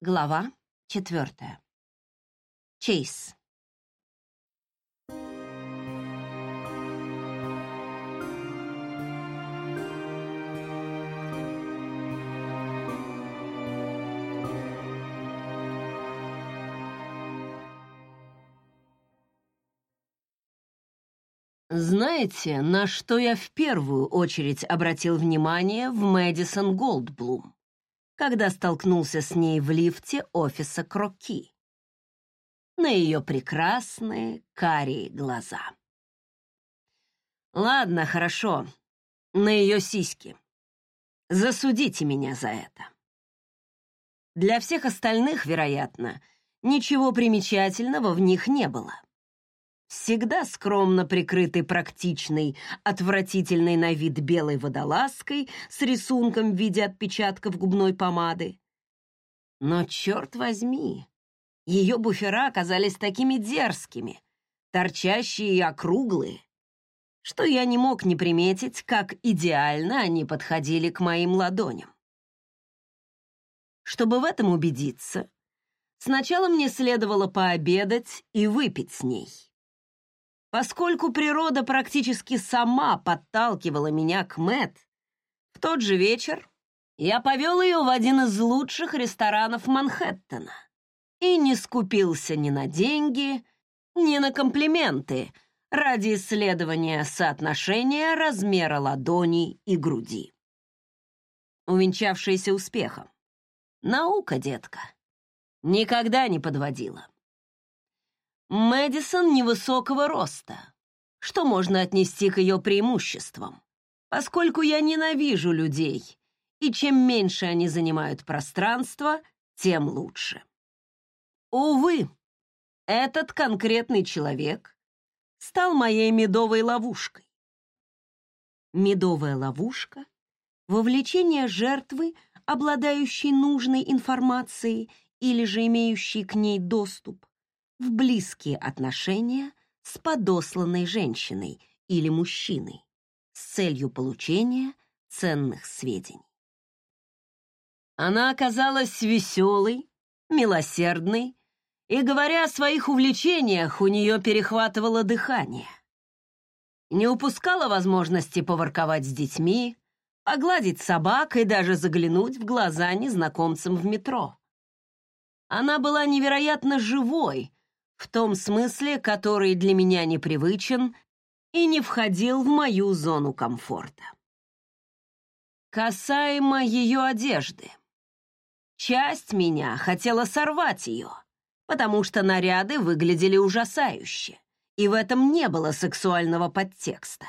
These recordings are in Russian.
Глава четвертая. Чейз. Знаете, на что я в первую очередь обратил внимание в Мэдисон Голдблум? Когда столкнулся с ней в лифте офиса Кроки. На ее прекрасные карие глаза. Ладно, хорошо, на ее сиськи. Засудите меня за это. Для всех остальных, вероятно, ничего примечательного в них не было всегда скромно прикрытый практичной, отвратительной на вид белой водолазкой с рисунком в виде отпечатков губной помады. Но, черт возьми, ее буфера оказались такими дерзкими, торчащие и округлые, что я не мог не приметить, как идеально они подходили к моим ладоням. Чтобы в этом убедиться, сначала мне следовало пообедать и выпить с ней. Поскольку природа практически сама подталкивала меня к Мэт, в тот же вечер я повел ее в один из лучших ресторанов Манхэттена и не скупился ни на деньги, ни на комплименты ради исследования соотношения размера ладоней и груди. Увенчавшаяся успехом. Наука, детка, никогда не подводила. Мэдисон невысокого роста, что можно отнести к ее преимуществам, поскольку я ненавижу людей, и чем меньше они занимают пространство, тем лучше. Увы, этот конкретный человек стал моей медовой ловушкой. Медовая ловушка — вовлечение жертвы, обладающей нужной информацией или же имеющей к ней доступ, в близкие отношения с подосланной женщиной или мужчиной с целью получения ценных сведений. Она оказалась веселой, милосердной, и, говоря о своих увлечениях, у нее перехватывало дыхание. Не упускала возможности поворковать с детьми, погладить собак и даже заглянуть в глаза незнакомцам в метро. Она была невероятно живой, в том смысле, который для меня непривычен и не входил в мою зону комфорта. Касаемо ее одежды. Часть меня хотела сорвать ее, потому что наряды выглядели ужасающе, и в этом не было сексуального подтекста.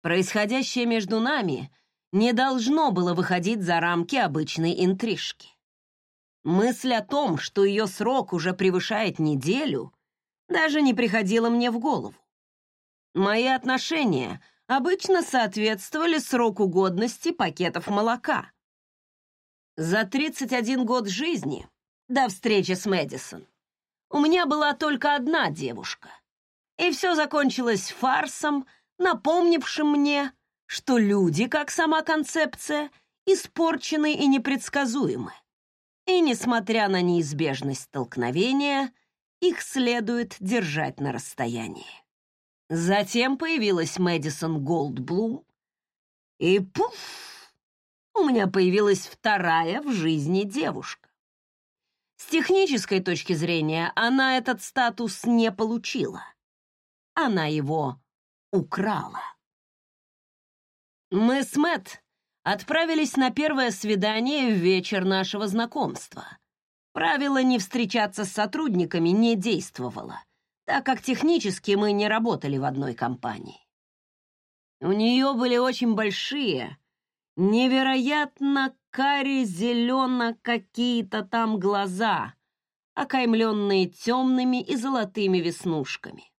Происходящее между нами не должно было выходить за рамки обычной интрижки. Мысль о том, что ее срок уже превышает неделю, даже не приходила мне в голову. Мои отношения обычно соответствовали сроку годности пакетов молока. За 31 год жизни, до встречи с Мэдисон, у меня была только одна девушка. И все закончилось фарсом, напомнившим мне, что люди, как сама концепция, испорчены и непредсказуемы и, несмотря на неизбежность столкновения, их следует держать на расстоянии. Затем появилась Мэдисон Голдблум, и пуф! У меня появилась вторая в жизни девушка. С технической точки зрения она этот статус не получила. Она его украла. Мы с Мэтт отправились на первое свидание в вечер нашего знакомства. Правило не встречаться с сотрудниками не действовало, так как технически мы не работали в одной компании. У нее были очень большие, невероятно кари-зелено какие-то там глаза, окаймленные темными и золотыми веснушками.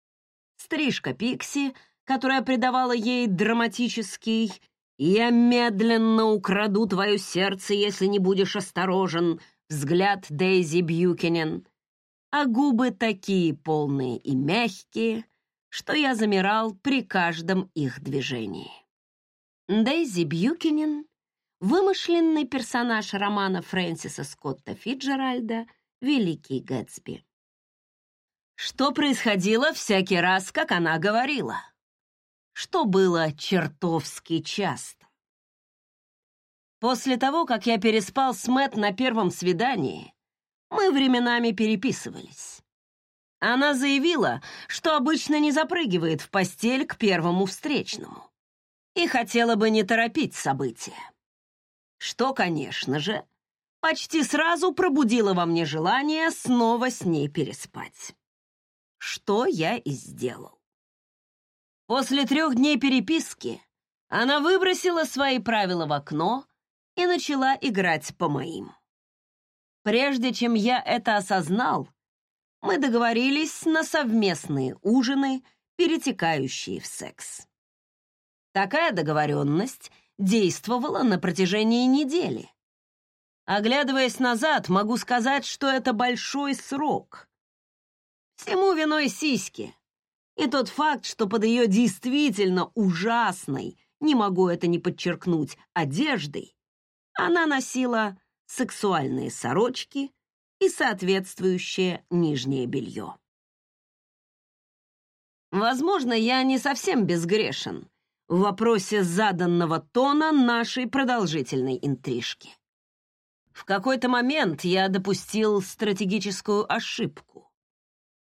Стрижка Пикси, которая придавала ей драматический «Я медленно украду твое сердце, если не будешь осторожен», взгляд Дейзи Бьюкинен, а губы такие полные и мягкие, что я замирал при каждом их движении. Дейзи Бьюкинен вымышленный персонаж романа Фрэнсиса Скотта Фиджеральда «Великий Гэтсби». Что происходило всякий раз, как она говорила? Что было чертовски часто? После того, как я переспал с Мэт на первом свидании, мы временами переписывались. Она заявила, что обычно не запрыгивает в постель к первому встречному и хотела бы не торопить события. Что, конечно же, почти сразу пробудило во мне желание снова с ней переспать. Что я и сделал. После трех дней переписки она выбросила свои правила в окно и начала играть по моим. Прежде чем я это осознал, мы договорились на совместные ужины, перетекающие в секс. Такая договоренность действовала на протяжении недели. Оглядываясь назад, могу сказать, что это большой срок. Всему виной сиськи. И тот факт, что под ее действительно ужасной, не могу это не подчеркнуть, одеждой, она носила сексуальные сорочки и соответствующее нижнее белье. Возможно, я не совсем безгрешен в вопросе заданного тона нашей продолжительной интрижки. В какой-то момент я допустил стратегическую ошибку.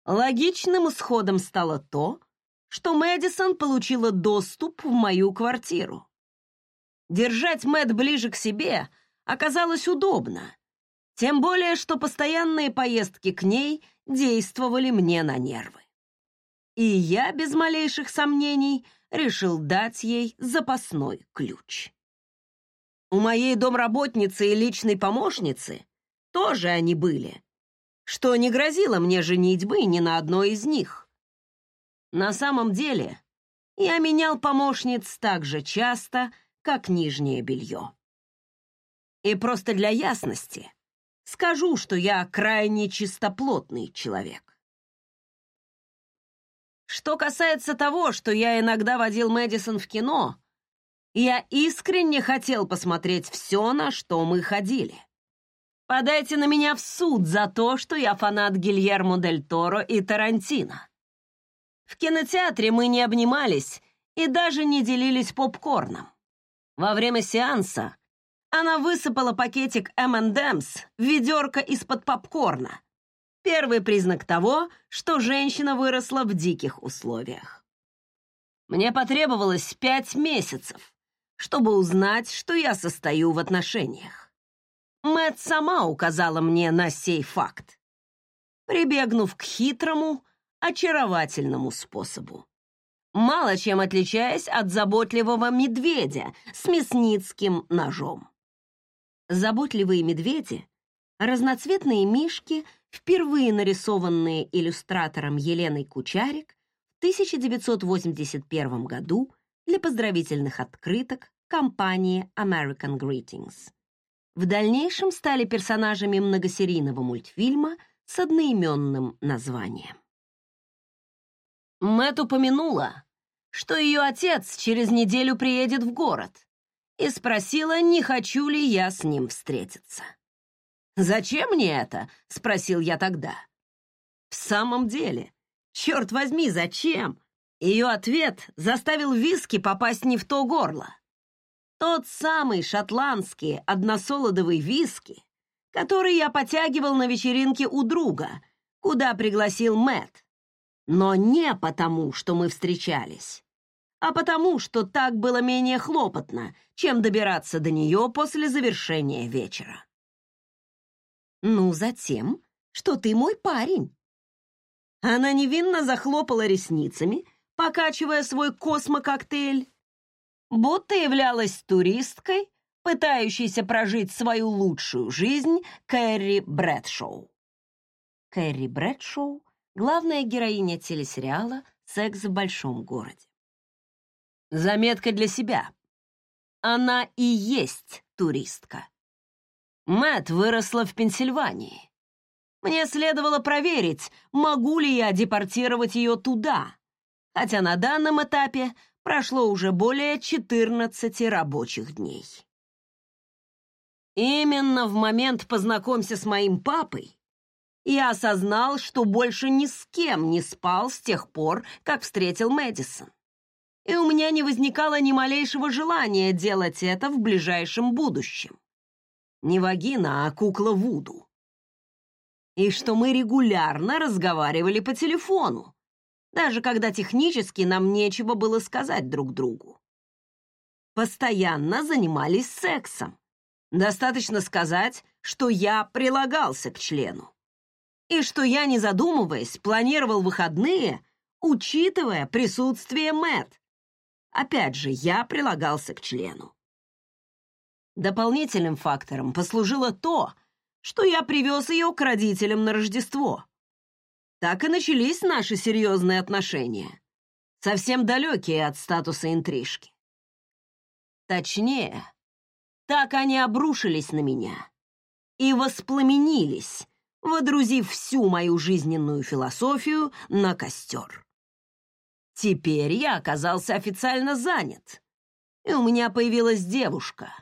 Логичным исходом стало то, что Мэдисон получила доступ в мою квартиру. Держать Мэд ближе к себе оказалось удобно, тем более, что постоянные поездки к ней действовали мне на нервы. И я, без малейших сомнений, решил дать ей запасной ключ. У моей домработницы и личной помощницы тоже они были, что не грозило мне женитьбы ни на одной из них. На самом деле, я менял помощниц так же часто, как нижнее белье. И просто для ясности скажу, что я крайне чистоплотный человек. Что касается того, что я иногда водил Мэдисон в кино, я искренне хотел посмотреть все, на что мы ходили. Подайте на меня в суд за то, что я фанат Гильермо Дель Торо и Тарантино. В кинотеатре мы не обнимались и даже не делились попкорном. Во время сеанса она высыпала пакетик M&M's в ведерко из-под попкорна. Первый признак того, что женщина выросла в диких условиях. Мне потребовалось пять месяцев, чтобы узнать, что я состою в отношениях. Мэт сама указала мне на сей факт, прибегнув к хитрому, очаровательному способу мало чем отличаясь от заботливого медведя с мясницким ножом. Заботливые медведи — разноцветные мишки, впервые нарисованные иллюстратором Еленой Кучарик в 1981 году для поздравительных открыток компании American Greetings. В дальнейшем стали персонажами многосерийного мультфильма с одноименным названием. Мэт упомянула, что ее отец через неделю приедет в город, и спросила, не хочу ли я с ним встретиться. «Зачем мне это?» — спросил я тогда. «В самом деле, черт возьми, зачем?» Ее ответ заставил виски попасть не в то горло. Тот самый шотландский односолодовый виски, который я потягивал на вечеринке у друга, куда пригласил Мэт. Но не потому, что мы встречались, а потому, что так было менее хлопотно, чем добираться до нее после завершения вечера. «Ну, затем, что ты мой парень». Она невинно захлопала ресницами, покачивая свой космококтейль, будто являлась туристкой, пытающейся прожить свою лучшую жизнь Кэрри Брэдшоу. Кэрри Брэдшоу главная героиня телесериала «Секс в большом городе». Заметка для себя. Она и есть туристка. Мэт выросла в Пенсильвании. Мне следовало проверить, могу ли я депортировать ее туда, хотя на данном этапе прошло уже более 14 рабочих дней. Именно в момент познакомься с моим папой я осознал, что больше ни с кем не спал с тех пор, как встретил Мэдисон. И у меня не возникало ни малейшего желания делать это в ближайшем будущем. Не вагина, а кукла Вуду. И что мы регулярно разговаривали по телефону, даже когда технически нам нечего было сказать друг другу. Постоянно занимались сексом. Достаточно сказать, что я прилагался к члену. И что я, не задумываясь, планировал выходные, учитывая присутствие Мэт. Опять же, я прилагался к члену. Дополнительным фактором послужило то, что я привез ее к родителям на Рождество. Так и начались наши серьезные отношения, совсем далекие от статуса интрижки. Точнее, так они обрушились на меня и воспламенились, водрузив всю мою жизненную философию на костер. Теперь я оказался официально занят, и у меня появилась девушка,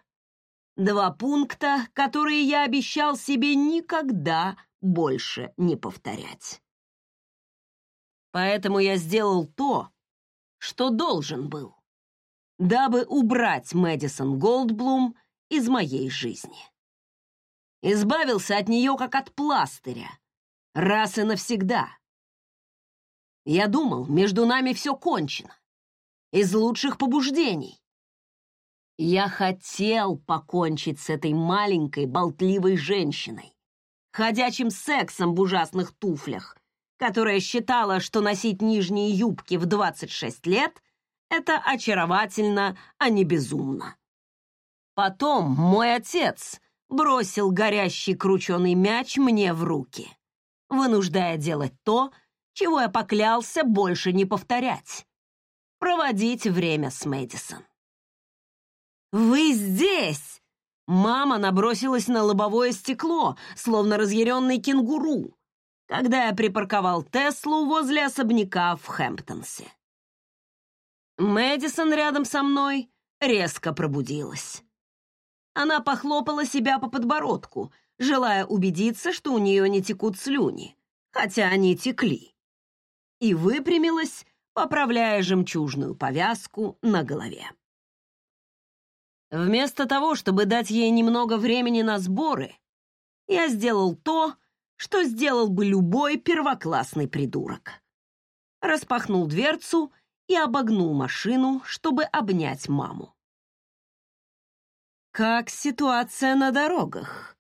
Два пункта, которые я обещал себе никогда больше не повторять. Поэтому я сделал то, что должен был, дабы убрать Мэдисон Голдблум из моей жизни. Избавился от нее как от пластыря, раз и навсегда. Я думал, между нами все кончено. Из лучших побуждений. Я хотел покончить с этой маленькой болтливой женщиной, ходячим сексом в ужасных туфлях, которая считала, что носить нижние юбки в 26 лет — это очаровательно, а не безумно. Потом мой отец бросил горящий крученый мяч мне в руки, вынуждая делать то, чего я поклялся больше не повторять — проводить время с Мэдисон. «Вы здесь!» Мама набросилась на лобовое стекло, словно разъяренный кенгуру, когда я припарковал Теслу возле особняка в Хэмптонсе. Мэдисон рядом со мной резко пробудилась. Она похлопала себя по подбородку, желая убедиться, что у нее не текут слюни, хотя они текли, и выпрямилась, поправляя жемчужную повязку на голове. Вместо того, чтобы дать ей немного времени на сборы, я сделал то, что сделал бы любой первоклассный придурок. Распахнул дверцу и обогнул машину, чтобы обнять маму. Как ситуация на дорогах?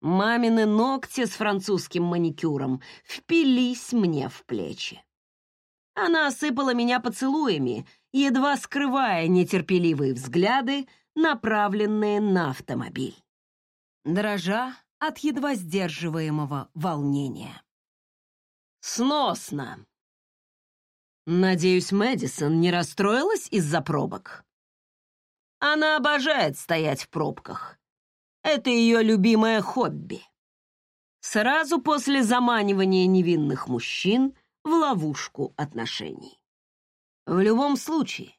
Мамины ногти с французским маникюром впились мне в плечи. Она осыпала меня поцелуями едва скрывая нетерпеливые взгляды, направленные на автомобиль. Дрожа от едва сдерживаемого волнения. «Сносно!» Надеюсь, Мэдисон не расстроилась из-за пробок. Она обожает стоять в пробках. Это ее любимое хобби. Сразу после заманивания невинных мужчин в ловушку отношений. В любом случае,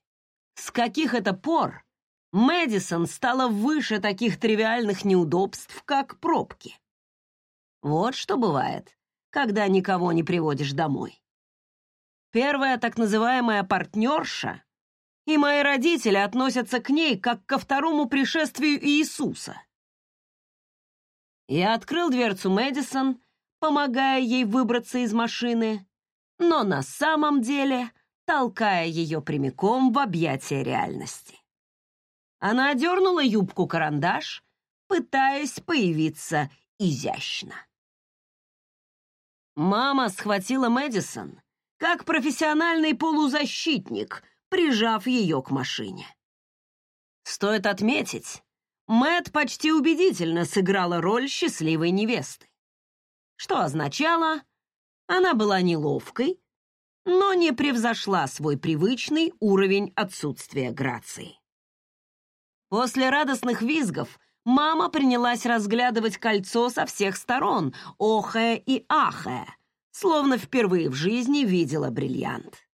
с каких это пор Мэдисон стала выше таких тривиальных неудобств, как пробки? Вот что бывает, когда никого не приводишь домой. Первая так называемая партнерша, и мои родители относятся к ней как ко второму пришествию Иисуса. Я открыл дверцу Мэдисон, помогая ей выбраться из машины, но на самом деле толкая ее прямиком в объятия реальности. Она одернула юбку-карандаш, пытаясь появиться изящно. Мама схватила Мэдисон как профессиональный полузащитник, прижав ее к машине. Стоит отметить, Мэт почти убедительно сыграла роль счастливой невесты. Что означало, она была неловкой, но не превзошла свой привычный уровень отсутствия грации. После радостных визгов мама принялась разглядывать кольцо со всех сторон, охая и ахая, словно впервые в жизни видела бриллиант.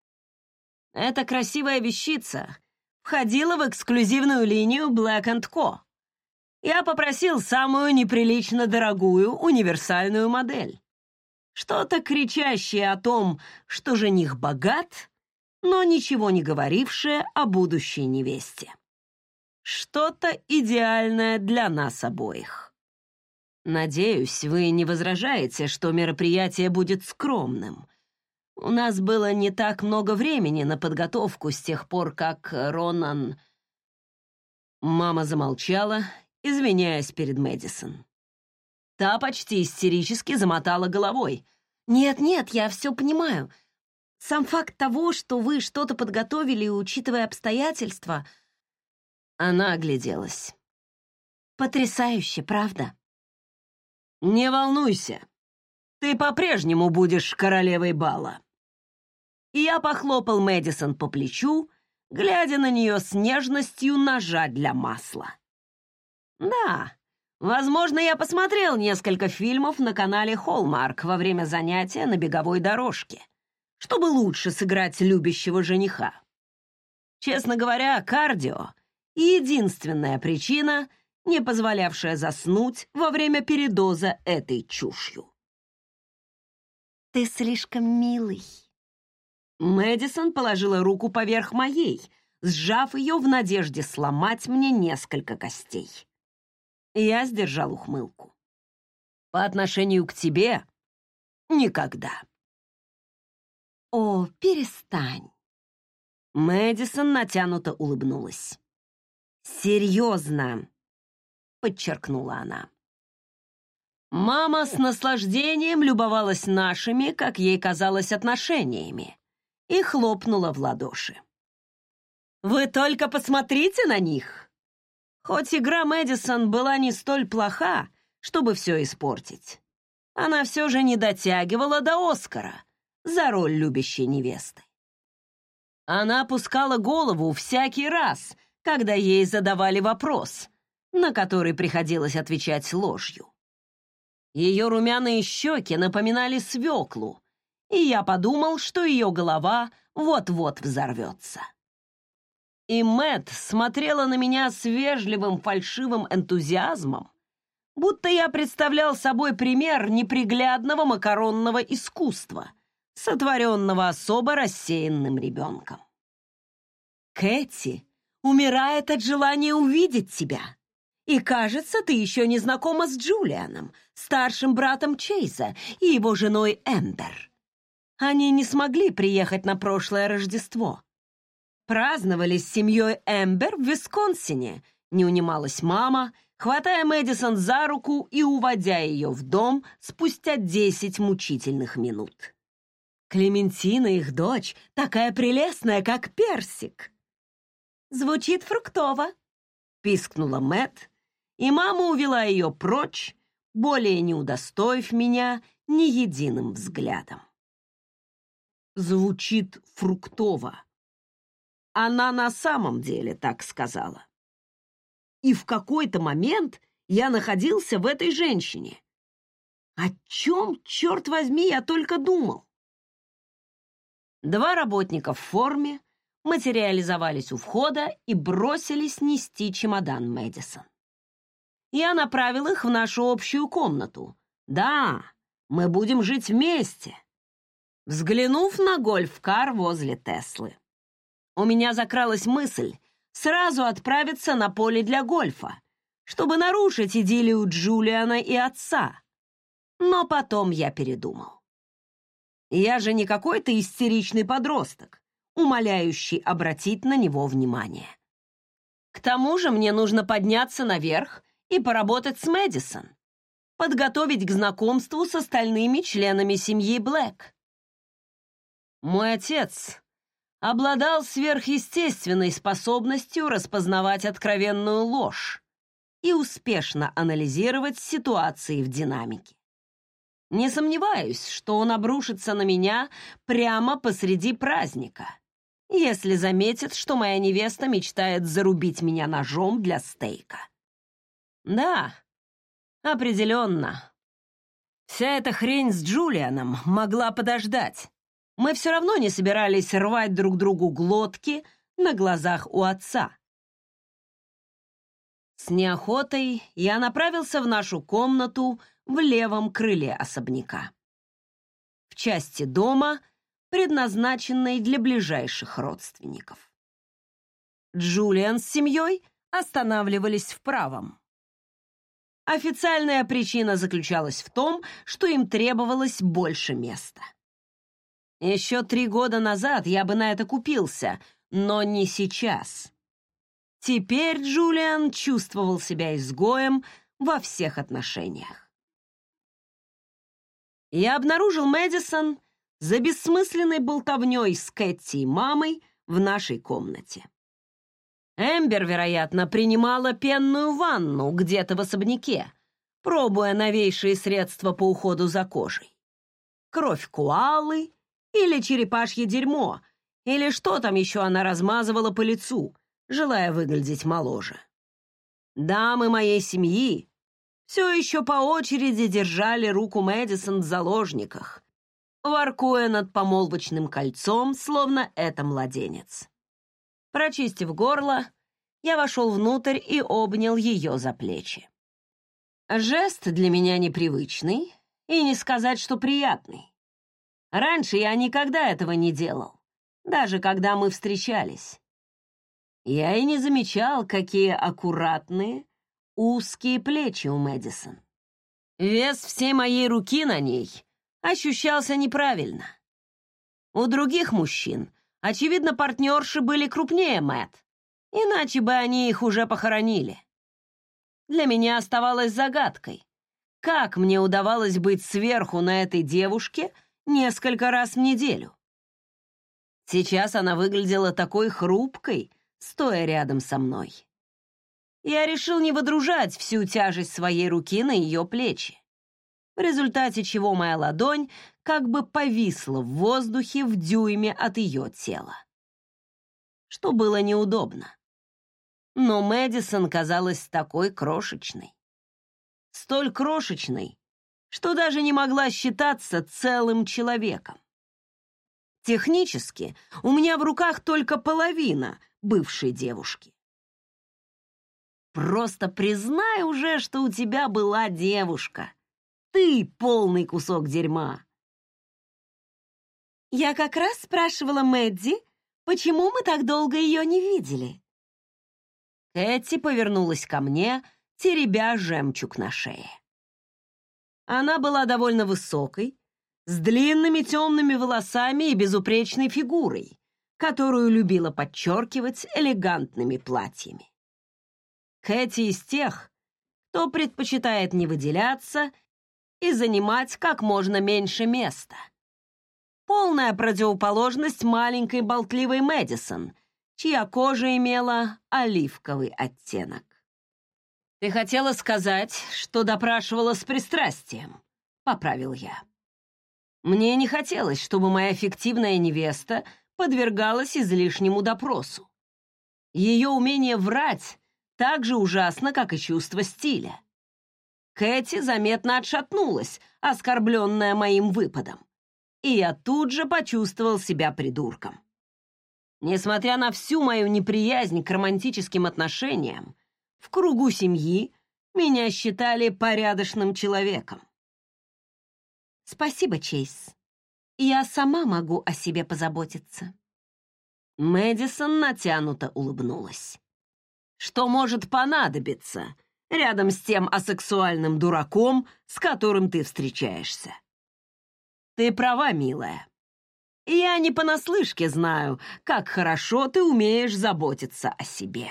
Эта красивая вещица входила в эксклюзивную линию Black Co. я попросил самую неприлично дорогую универсальную модель. Что-то кричащее о том, что жених богат, но ничего не говорившее о будущей невесте. Что-то идеальное для нас обоих. Надеюсь, вы не возражаете, что мероприятие будет скромным. У нас было не так много времени на подготовку с тех пор, как Ронан... Мама замолчала, извиняясь перед Мэдисон. Та почти истерически замотала головой. «Нет-нет, я все понимаю. Сам факт того, что вы что-то подготовили, учитывая обстоятельства...» Она огляделась. «Потрясающе, правда?» «Не волнуйся. Ты по-прежнему будешь королевой бала». И я похлопал Мэдисон по плечу, глядя на нее с нежностью ножа для масла. «Да, возможно, я посмотрел несколько фильмов на канале Hallmark во время занятия на беговой дорожке, чтобы лучше сыграть любящего жениха. Честно говоря, кардио — единственная причина, не позволявшая заснуть во время передоза этой чушью. «Ты слишком милый». Мэдисон положила руку поверх моей, сжав ее в надежде сломать мне несколько костей. Я сдержал ухмылку. По отношению к тебе — никогда. О, перестань. Мэдисон натянуто улыбнулась. «Серьезно», — подчеркнула она. Мама с наслаждением любовалась нашими, как ей казалось, отношениями и хлопнула в ладоши. «Вы только посмотрите на них!» Хоть игра Мэдисон была не столь плоха, чтобы все испортить, она все же не дотягивала до Оскара за роль любящей невесты. Она опускала голову всякий раз, когда ей задавали вопрос, на который приходилось отвечать ложью. Ее румяные щеки напоминали свеклу, и я подумал, что ее голова вот-вот взорвется. И Мэт смотрела на меня с вежливым фальшивым энтузиазмом, будто я представлял собой пример неприглядного макаронного искусства, сотворенного особо рассеянным ребенком. «Кэти умирает от желания увидеть тебя. И, кажется, ты еще не знакома с Джулианом, старшим братом Чейза и его женой Эмбер. Они не смогли приехать на прошлое Рождество» праздновали с семьей Эмбер в Висконсине, не унималась мама, хватая Мэдисон за руку и уводя ее в дом спустя десять мучительных минут. Клементина, их дочь, такая прелестная, как персик. Звучит фруктово, пискнула Мэт, и мама увела ее прочь, более не удостоив меня ни единым взглядом. Звучит фруктово, она на самом деле так сказала. И в какой-то момент я находился в этой женщине. О чем, черт возьми, я только думал? Два работника в форме материализовались у входа и бросились нести чемодан Мэдисон. Я направил их в нашу общую комнату. Да, мы будем жить вместе. Взглянув на гольф-кар возле Теслы у меня закралась мысль сразу отправиться на поле для гольфа, чтобы нарушить идиллию Джулиана и отца. Но потом я передумал. Я же не какой-то истеричный подросток, умоляющий обратить на него внимание. К тому же мне нужно подняться наверх и поработать с Мэдисон, подготовить к знакомству с остальными членами семьи Блэк. Мой отец обладал сверхъестественной способностью распознавать откровенную ложь и успешно анализировать ситуации в динамике. Не сомневаюсь, что он обрушится на меня прямо посреди праздника, если заметит, что моя невеста мечтает зарубить меня ножом для стейка. Да, определенно. Вся эта хрень с Джулианом могла подождать мы все равно не собирались рвать друг другу глотки на глазах у отца. С неохотой я направился в нашу комнату в левом крыле особняка. В части дома, предназначенной для ближайших родственников. Джулиан с семьей останавливались в правом. Официальная причина заключалась в том, что им требовалось больше места. Еще три года назад я бы на это купился, но не сейчас. Теперь Джулиан чувствовал себя изгоем во всех отношениях. Я обнаружил Мэдисон за бессмысленной болтовней с Кэти и мамой в нашей комнате. Эмбер, вероятно, принимала пенную ванну где-то в особняке, пробуя новейшие средства по уходу за кожей. Кровь куалы или черепашье дерьмо, или что там еще она размазывала по лицу, желая выглядеть моложе. Дамы моей семьи все еще по очереди держали руку Мэдисон в заложниках, воркуя над помолвочным кольцом, словно это младенец. Прочистив горло, я вошел внутрь и обнял ее за плечи. Жест для меня непривычный и не сказать, что приятный. Раньше я никогда этого не делал, даже когда мы встречались. Я и не замечал, какие аккуратные, узкие плечи у Мэдисон. Вес всей моей руки на ней ощущался неправильно. У других мужчин Очевидно, партнерши были крупнее Мэт, иначе бы они их уже похоронили. Для меня оставалось загадкой, как мне удавалось быть сверху на этой девушке несколько раз в неделю. Сейчас она выглядела такой хрупкой, стоя рядом со мной. Я решил не выдружать всю тяжесть своей руки на ее плечи, в результате чего моя ладонь как бы повисла в воздухе в дюйме от ее тела. Что было неудобно. Но Мэдисон казалась такой крошечной. Столь крошечной, что даже не могла считаться целым человеком. Технически у меня в руках только половина бывшей девушки. Просто признай уже, что у тебя была девушка. Ты полный кусок дерьма. Я как раз спрашивала Мэдди, почему мы так долго ее не видели. Кэти повернулась ко мне, теребя жемчуг на шее. Она была довольно высокой, с длинными темными волосами и безупречной фигурой, которую любила подчеркивать элегантными платьями. Кэти из тех, кто предпочитает не выделяться и занимать как можно меньше места — Полная противоположность маленькой болтливой Мэдисон, чья кожа имела оливковый оттенок. «Ты хотела сказать, что допрашивала с пристрастием», — поправил я. Мне не хотелось, чтобы моя фиктивная невеста подвергалась излишнему допросу. Ее умение врать так же ужасно, как и чувство стиля. Кэти заметно отшатнулась, оскорбленная моим выпадом и я тут же почувствовал себя придурком. Несмотря на всю мою неприязнь к романтическим отношениям, в кругу семьи меня считали порядочным человеком. «Спасибо, Чейз. Я сама могу о себе позаботиться». Мэдисон натянуто улыбнулась. «Что может понадобиться рядом с тем асексуальным дураком, с которым ты встречаешься?» Ты права, милая. Я не понаслышке знаю, как хорошо ты умеешь заботиться о себе.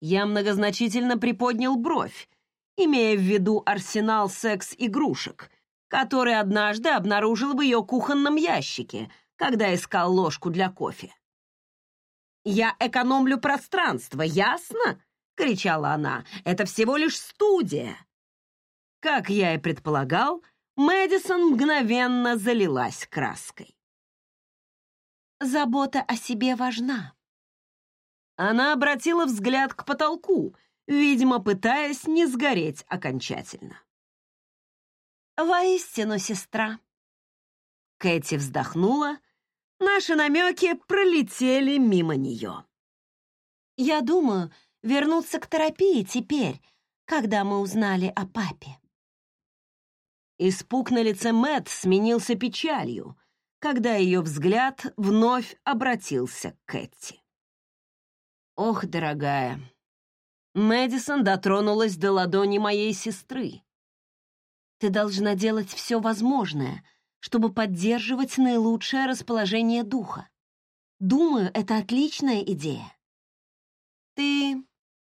Я многозначительно приподнял бровь, имея в виду арсенал секс-игрушек, который однажды обнаружил в ее кухонном ящике, когда искал ложку для кофе. «Я экономлю пространство, ясно?» — кричала она. «Это всего лишь студия». Как я и предполагал, Мэдисон мгновенно залилась краской. «Забота о себе важна». Она обратила взгляд к потолку, видимо, пытаясь не сгореть окончательно. «Воистину, сестра». Кэти вздохнула, наши намеки пролетели мимо нее. «Я думаю, вернуться к терапии теперь, когда мы узнали о папе. Испуг на лице Мэт сменился печалью, когда ее взгляд вновь обратился к Кэти. «Ох, дорогая!» Мэдисон дотронулась до ладони моей сестры. «Ты должна делать все возможное, чтобы поддерживать наилучшее расположение духа. Думаю, это отличная идея. Ты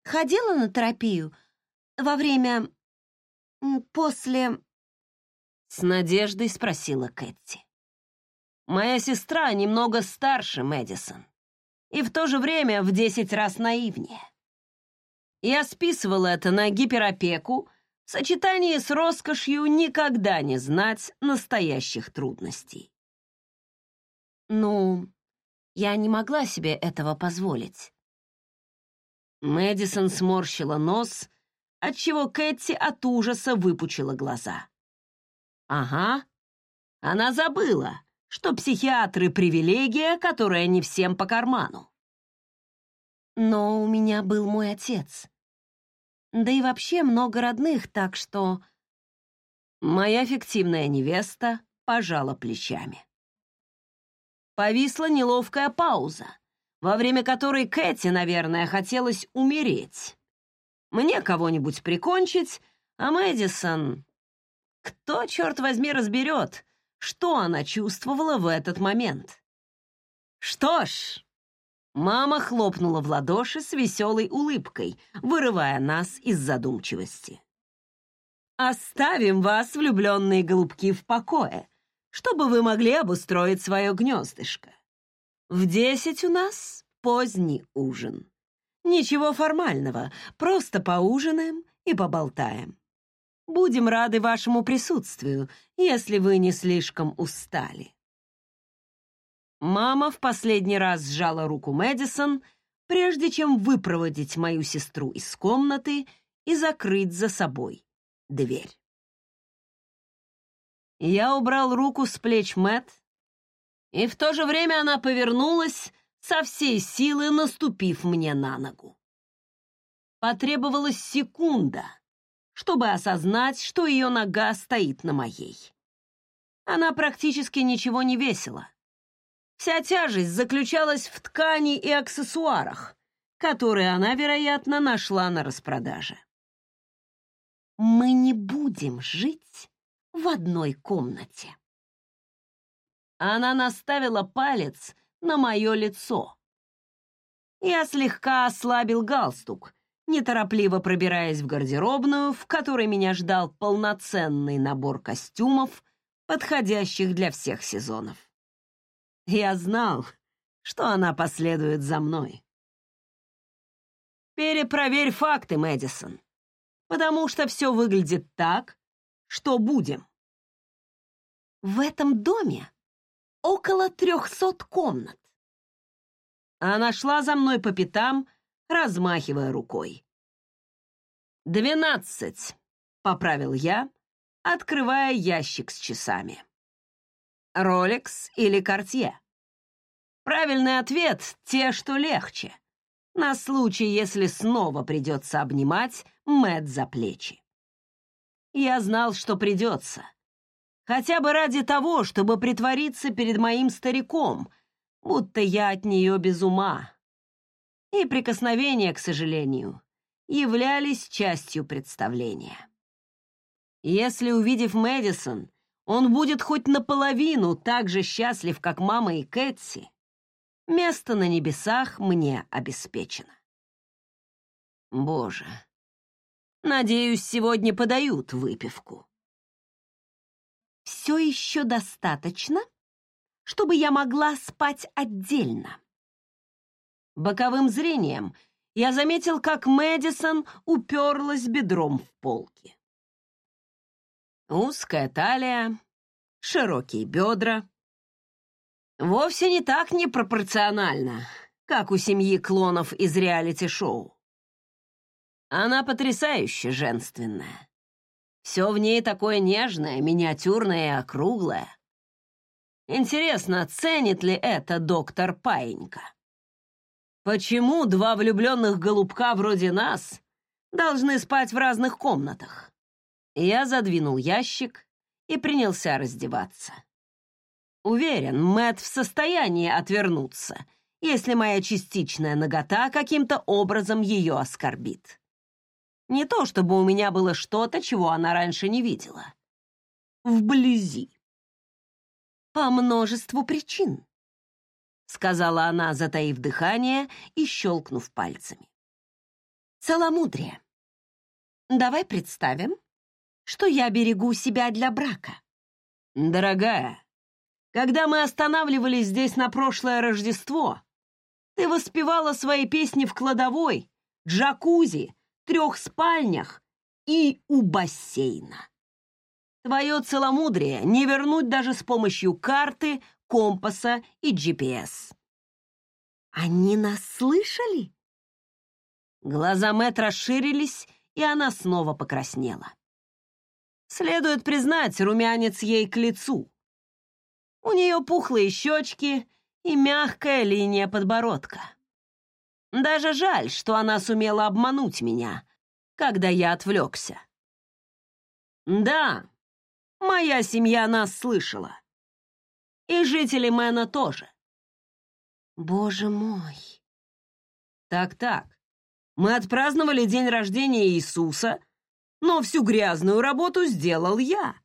ходила на терапию во время... после...» С надеждой спросила Кэти. «Моя сестра немного старше Мэдисон и в то же время в десять раз наивнее. Я списывала это на гиперопеку в сочетании с роскошью никогда не знать настоящих трудностей. Ну, я не могла себе этого позволить. Мэдисон сморщила нос, отчего Кэти от ужаса выпучила глаза. Ага, она забыла, что психиатры — привилегия, которая не всем по карману. Но у меня был мой отец. Да и вообще много родных, так что... Моя фиктивная невеста пожала плечами. Повисла неловкая пауза, во время которой Кэти, наверное, хотелось умереть. Мне кого-нибудь прикончить, а Мэдисон кто, черт возьми, разберет, что она чувствовала в этот момент? Что ж, мама хлопнула в ладоши с веселой улыбкой, вырывая нас из задумчивости. Оставим вас, влюбленные голубки, в покое, чтобы вы могли обустроить свое гнездышко. В десять у нас поздний ужин. Ничего формального, просто поужинаем и поболтаем. Будем рады вашему присутствию, если вы не слишком устали». Мама в последний раз сжала руку Мэдисон, прежде чем выпроводить мою сестру из комнаты и закрыть за собой дверь. Я убрал руку с плеч Мэт, и в то же время она повернулась, со всей силы наступив мне на ногу. Потребовалась секунда — чтобы осознать, что ее нога стоит на моей. Она практически ничего не весила. Вся тяжесть заключалась в ткани и аксессуарах, которые она, вероятно, нашла на распродаже. «Мы не будем жить в одной комнате». Она наставила палец на мое лицо. Я слегка ослабил галстук, неторопливо пробираясь в гардеробную, в которой меня ждал полноценный набор костюмов, подходящих для всех сезонов. Я знал, что она последует за мной. Перепроверь факты, Мэдисон, потому что все выглядит так, что будем. В этом доме около трехсот комнат. Она шла за мной по пятам, размахивая рукой. «Двенадцать», — поправил я, открывая ящик с часами. «Ролекс или Кортье?» Правильный ответ — те, что легче, на случай, если снова придется обнимать Мэт за плечи. Я знал, что придется. Хотя бы ради того, чтобы притвориться перед моим стариком, будто я от нее без ума, и прикосновения, к сожалению, являлись частью представления. Если, увидев Мэдисон, он будет хоть наполовину так же счастлив, как мама и Кэтси, место на небесах мне обеспечено. Боже, надеюсь, сегодня подают выпивку. Все еще достаточно, чтобы я могла спать отдельно. Боковым зрением я заметил, как Мэдисон уперлась бедром в полки. Узкая талия, широкие бедра. Вовсе не так непропорционально, как у семьи клонов из реалити-шоу. Она потрясающе женственная. Все в ней такое нежное, миниатюрное и округлое. Интересно, ценит ли это доктор Паинька? Почему два влюбленных голубка вроде нас должны спать в разных комнатах? Я задвинул ящик и принялся раздеваться. Уверен, Мэт в состоянии отвернуться, если моя частичная нагота каким-то образом ее оскорбит. Не то чтобы у меня было что-то, чего она раньше не видела. Вблизи. По множеству причин сказала она, затаив дыхание и щелкнув пальцами. Целомудрие. Давай представим, что я берегу себя для брака. Дорогая, когда мы останавливались здесь на прошлое Рождество, ты воспевала свои песни в кладовой, джакузи, трех спальнях и у бассейна. Твое целомудрие не вернуть даже с помощью карты, компаса и GPS. Они нас слышали? Глаза Мэт расширились, и она снова покраснела. Следует признать, румянец ей к лицу. У нее пухлые щечки и мягкая линия подбородка. Даже жаль, что она сумела обмануть меня, когда я отвлекся. Да, моя семья нас слышала. И жители Мэна тоже. Боже мой. Так-так. Мы отпраздновали день рождения Иисуса, но всю грязную работу сделал я.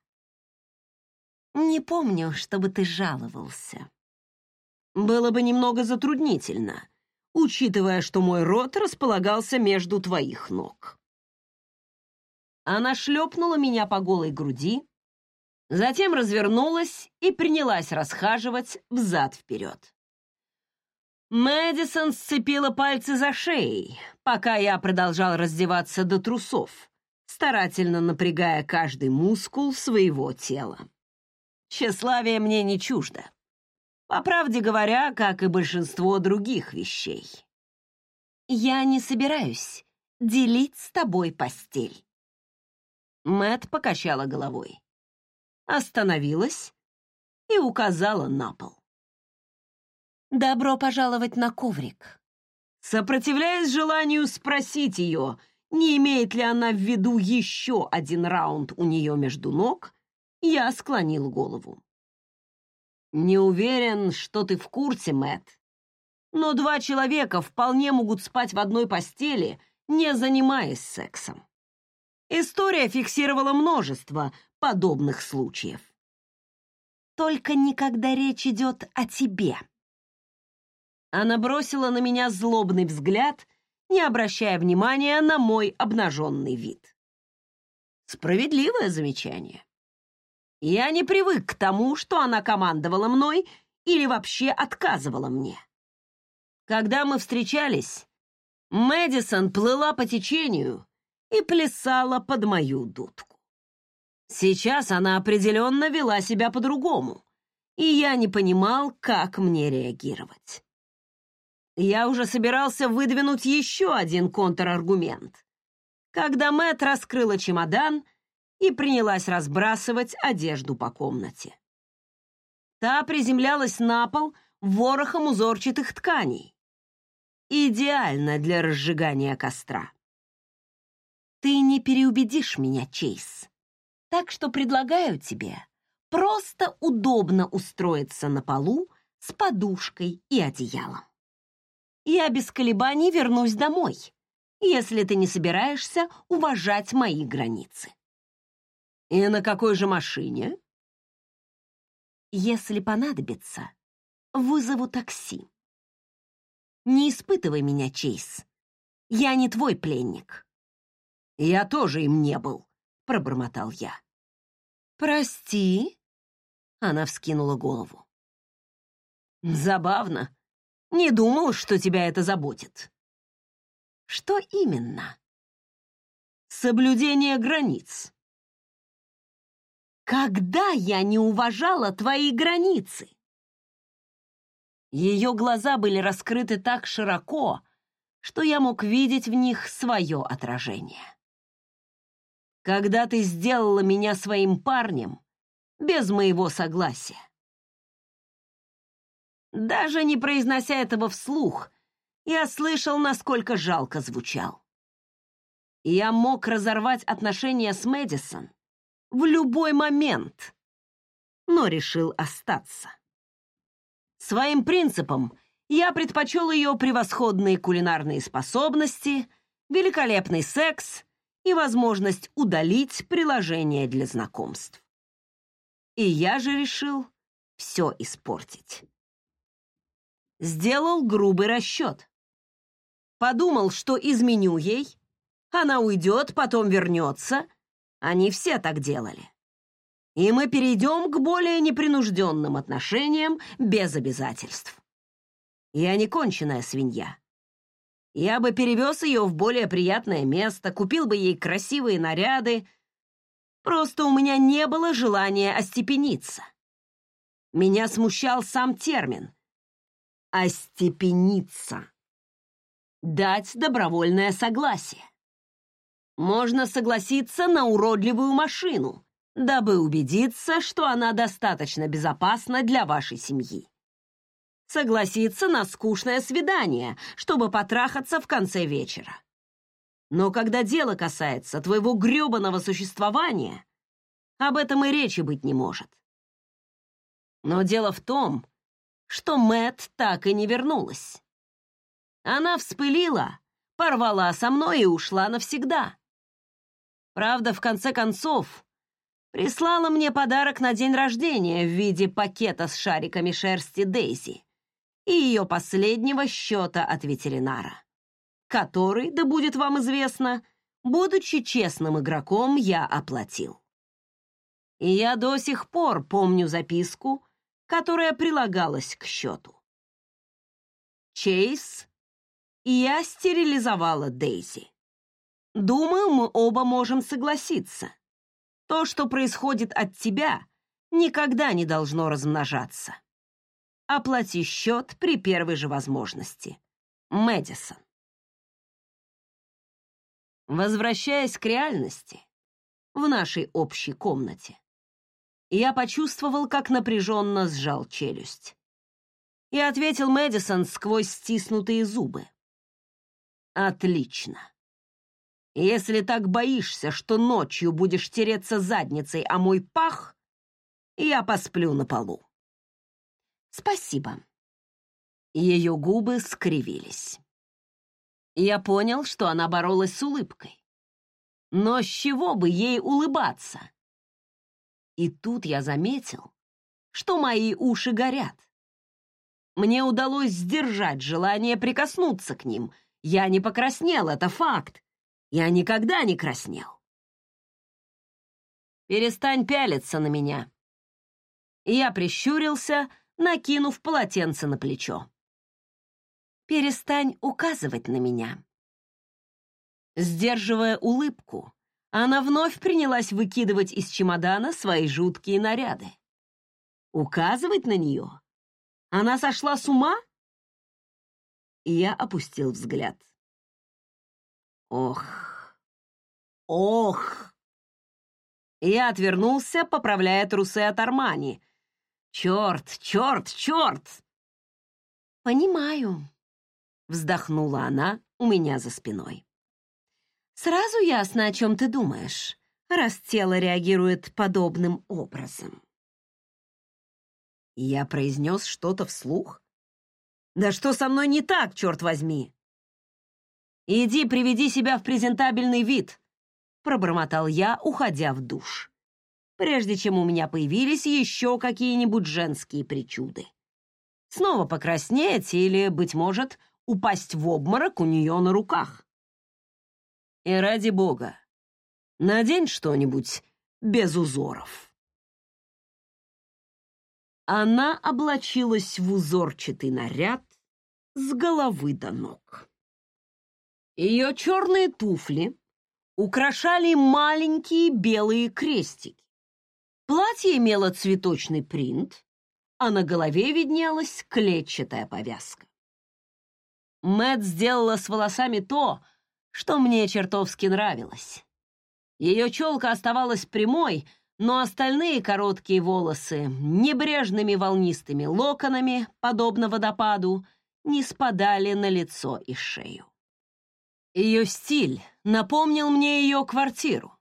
Не помню, чтобы ты жаловался. Было бы немного затруднительно, учитывая, что мой рот располагался между твоих ног. Она шлепнула меня по голой груди, Затем развернулась и принялась расхаживать взад-вперед. Мэдисон сцепила пальцы за шеей, пока я продолжал раздеваться до трусов, старательно напрягая каждый мускул своего тела. Тщеславие мне не чуждо. По правде говоря, как и большинство других вещей. Я не собираюсь делить с тобой постель. Мэт покачала головой остановилась и указала на пол. «Добро пожаловать на коврик». Сопротивляясь желанию спросить ее, не имеет ли она в виду еще один раунд у нее между ног, я склонил голову. «Не уверен, что ты в курсе, Мэтт, но два человека вполне могут спать в одной постели, не занимаясь сексом. История фиксировала множество подобных случаев. Только никогда речь идет о тебе. Она бросила на меня злобный взгляд, не обращая внимания на мой обнаженный вид. Справедливое замечание. Я не привык к тому, что она командовала мной или вообще отказывала мне. Когда мы встречались, Мэдисон плыла по течению и плясала под мою дудку. Сейчас она определенно вела себя по-другому, и я не понимал, как мне реагировать. Я уже собирался выдвинуть еще один контраргумент, когда Мэт раскрыла чемодан и принялась разбрасывать одежду по комнате. Та приземлялась на пол ворохом узорчатых тканей. Идеально для разжигания костра. Ты не переубедишь меня, Чейз. Так что предлагаю тебе просто удобно устроиться на полу с подушкой и одеялом. Я без колебаний вернусь домой, если ты не собираешься уважать мои границы. И на какой же машине? Если понадобится, вызову такси. Не испытывай меня, Чейз. Я не твой пленник. Я тоже им не был пробормотал я. «Прости?» Она вскинула голову. «Забавно. Не думал, что тебя это заботит». «Что именно?» «Соблюдение границ». «Когда я не уважала твои границы?» Ее глаза были раскрыты так широко, что я мог видеть в них свое отражение когда ты сделала меня своим парнем без моего согласия. Даже не произнося этого вслух, я слышал, насколько жалко звучал. Я мог разорвать отношения с Мэдисон в любой момент, но решил остаться. Своим принципом я предпочел ее превосходные кулинарные способности, великолепный секс и возможность удалить приложение для знакомств. И я же решил все испортить. Сделал грубый расчет. Подумал, что изменю ей, она уйдет, потом вернется. Они все так делали. И мы перейдем к более непринужденным отношениям без обязательств. Я не конченая свинья. Я бы перевез ее в более приятное место, купил бы ей красивые наряды. Просто у меня не было желания остепениться. Меня смущал сам термин «остепениться». Дать добровольное согласие. Можно согласиться на уродливую машину, дабы убедиться, что она достаточно безопасна для вашей семьи согласиться на скучное свидание, чтобы потрахаться в конце вечера. Но когда дело касается твоего грёбаного существования, об этом и речи быть не может. Но дело в том, что Мэт так и не вернулась. Она вспылила, порвала со мной и ушла навсегда. Правда, в конце концов, прислала мне подарок на день рождения в виде пакета с шариками шерсти Дейзи и ее последнего счета от ветеринара, который, да будет вам известно, будучи честным игроком, я оплатил. И я до сих пор помню записку, которая прилагалась к счету. Чейз, я стерилизовала Дейзи. Думаю, мы оба можем согласиться. То, что происходит от тебя, никогда не должно размножаться. Оплати счет при первой же возможности. Мэдисон. Возвращаясь к реальности, в нашей общей комнате, я почувствовал, как напряженно сжал челюсть. И ответил Мэдисон сквозь стиснутые зубы. «Отлично. Если так боишься, что ночью будешь тереться задницей о мой пах, я посплю на полу». «Спасибо». Ее губы скривились. Я понял, что она боролась с улыбкой. Но с чего бы ей улыбаться? И тут я заметил, что мои уши горят. Мне удалось сдержать желание прикоснуться к ним. Я не покраснел, это факт. Я никогда не краснел. «Перестань пялиться на меня». Я прищурился, накинув полотенце на плечо. «Перестань указывать на меня». Сдерживая улыбку, она вновь принялась выкидывать из чемодана свои жуткие наряды. Указывать на нее? Она сошла с ума? Я опустил взгляд. Ох, ох! Я отвернулся, поправляя трусы от Армани, Черт, черт, черт!» «Понимаю», — вздохнула она у меня за спиной. «Сразу ясно, о чем ты думаешь, раз тело реагирует подобным образом». Я произнес что-то вслух. «Да что со мной не так, черт возьми?» «Иди, приведи себя в презентабельный вид», — пробормотал я, уходя в душ прежде чем у меня появились еще какие-нибудь женские причуды. Снова покраснеть или, быть может, упасть в обморок у нее на руках. И ради бога, надень что-нибудь без узоров. Она облачилась в узорчатый наряд с головы до ног. Ее черные туфли украшали маленькие белые крестики. Платье имело цветочный принт, а на голове виднелась клетчатая повязка. Мэт сделала с волосами то, что мне чертовски нравилось. Ее челка оставалась прямой, но остальные короткие волосы, небрежными волнистыми локонами, подобно водопаду, не спадали на лицо и шею. Ее стиль напомнил мне ее квартиру.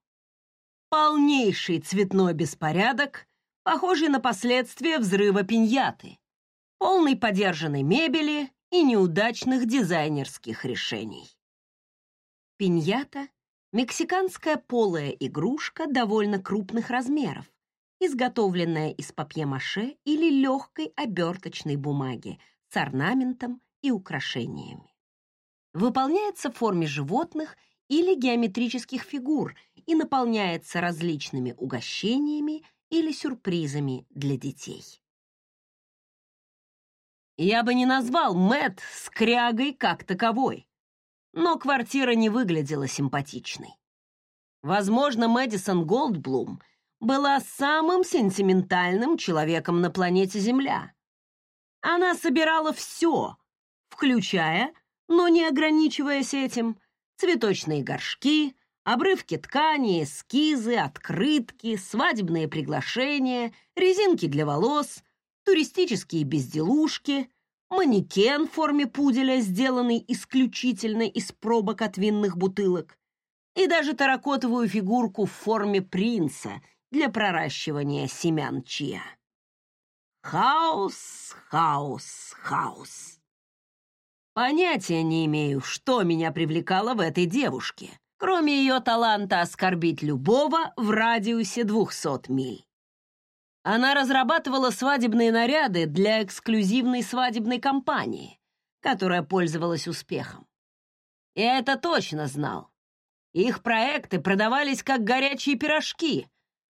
Полнейший цветной беспорядок, похожий на последствия взрыва пиньяты, полный подержанной мебели и неудачных дизайнерских решений. Пиньята — мексиканская полая игрушка довольно крупных размеров, изготовленная из папье-маше или легкой оберточной бумаги с орнаментом и украшениями. Выполняется в форме животных или геометрических фигур и наполняется различными угощениями или сюрпризами для детей. Я бы не назвал Мэт скрягой как таковой, но квартира не выглядела симпатичной. Возможно, Мэдисон Голдблум была самым сентиментальным человеком на планете Земля. Она собирала все, включая, но не ограничиваясь этим, цветочные горшки, обрывки ткани, эскизы, открытки, свадебные приглашения, резинки для волос, туристические безделушки, манекен в форме пуделя, сделанный исключительно из пробок от винных бутылок, и даже таракотовую фигурку в форме принца для проращивания семян чиа. Хаос, хаос, хаос. Понятия не имею, что меня привлекало в этой девушке, кроме ее таланта оскорбить любого в радиусе двухсот миль. Она разрабатывала свадебные наряды для эксклюзивной свадебной компании, которая пользовалась успехом. Я это точно знал. Их проекты продавались как горячие пирожки.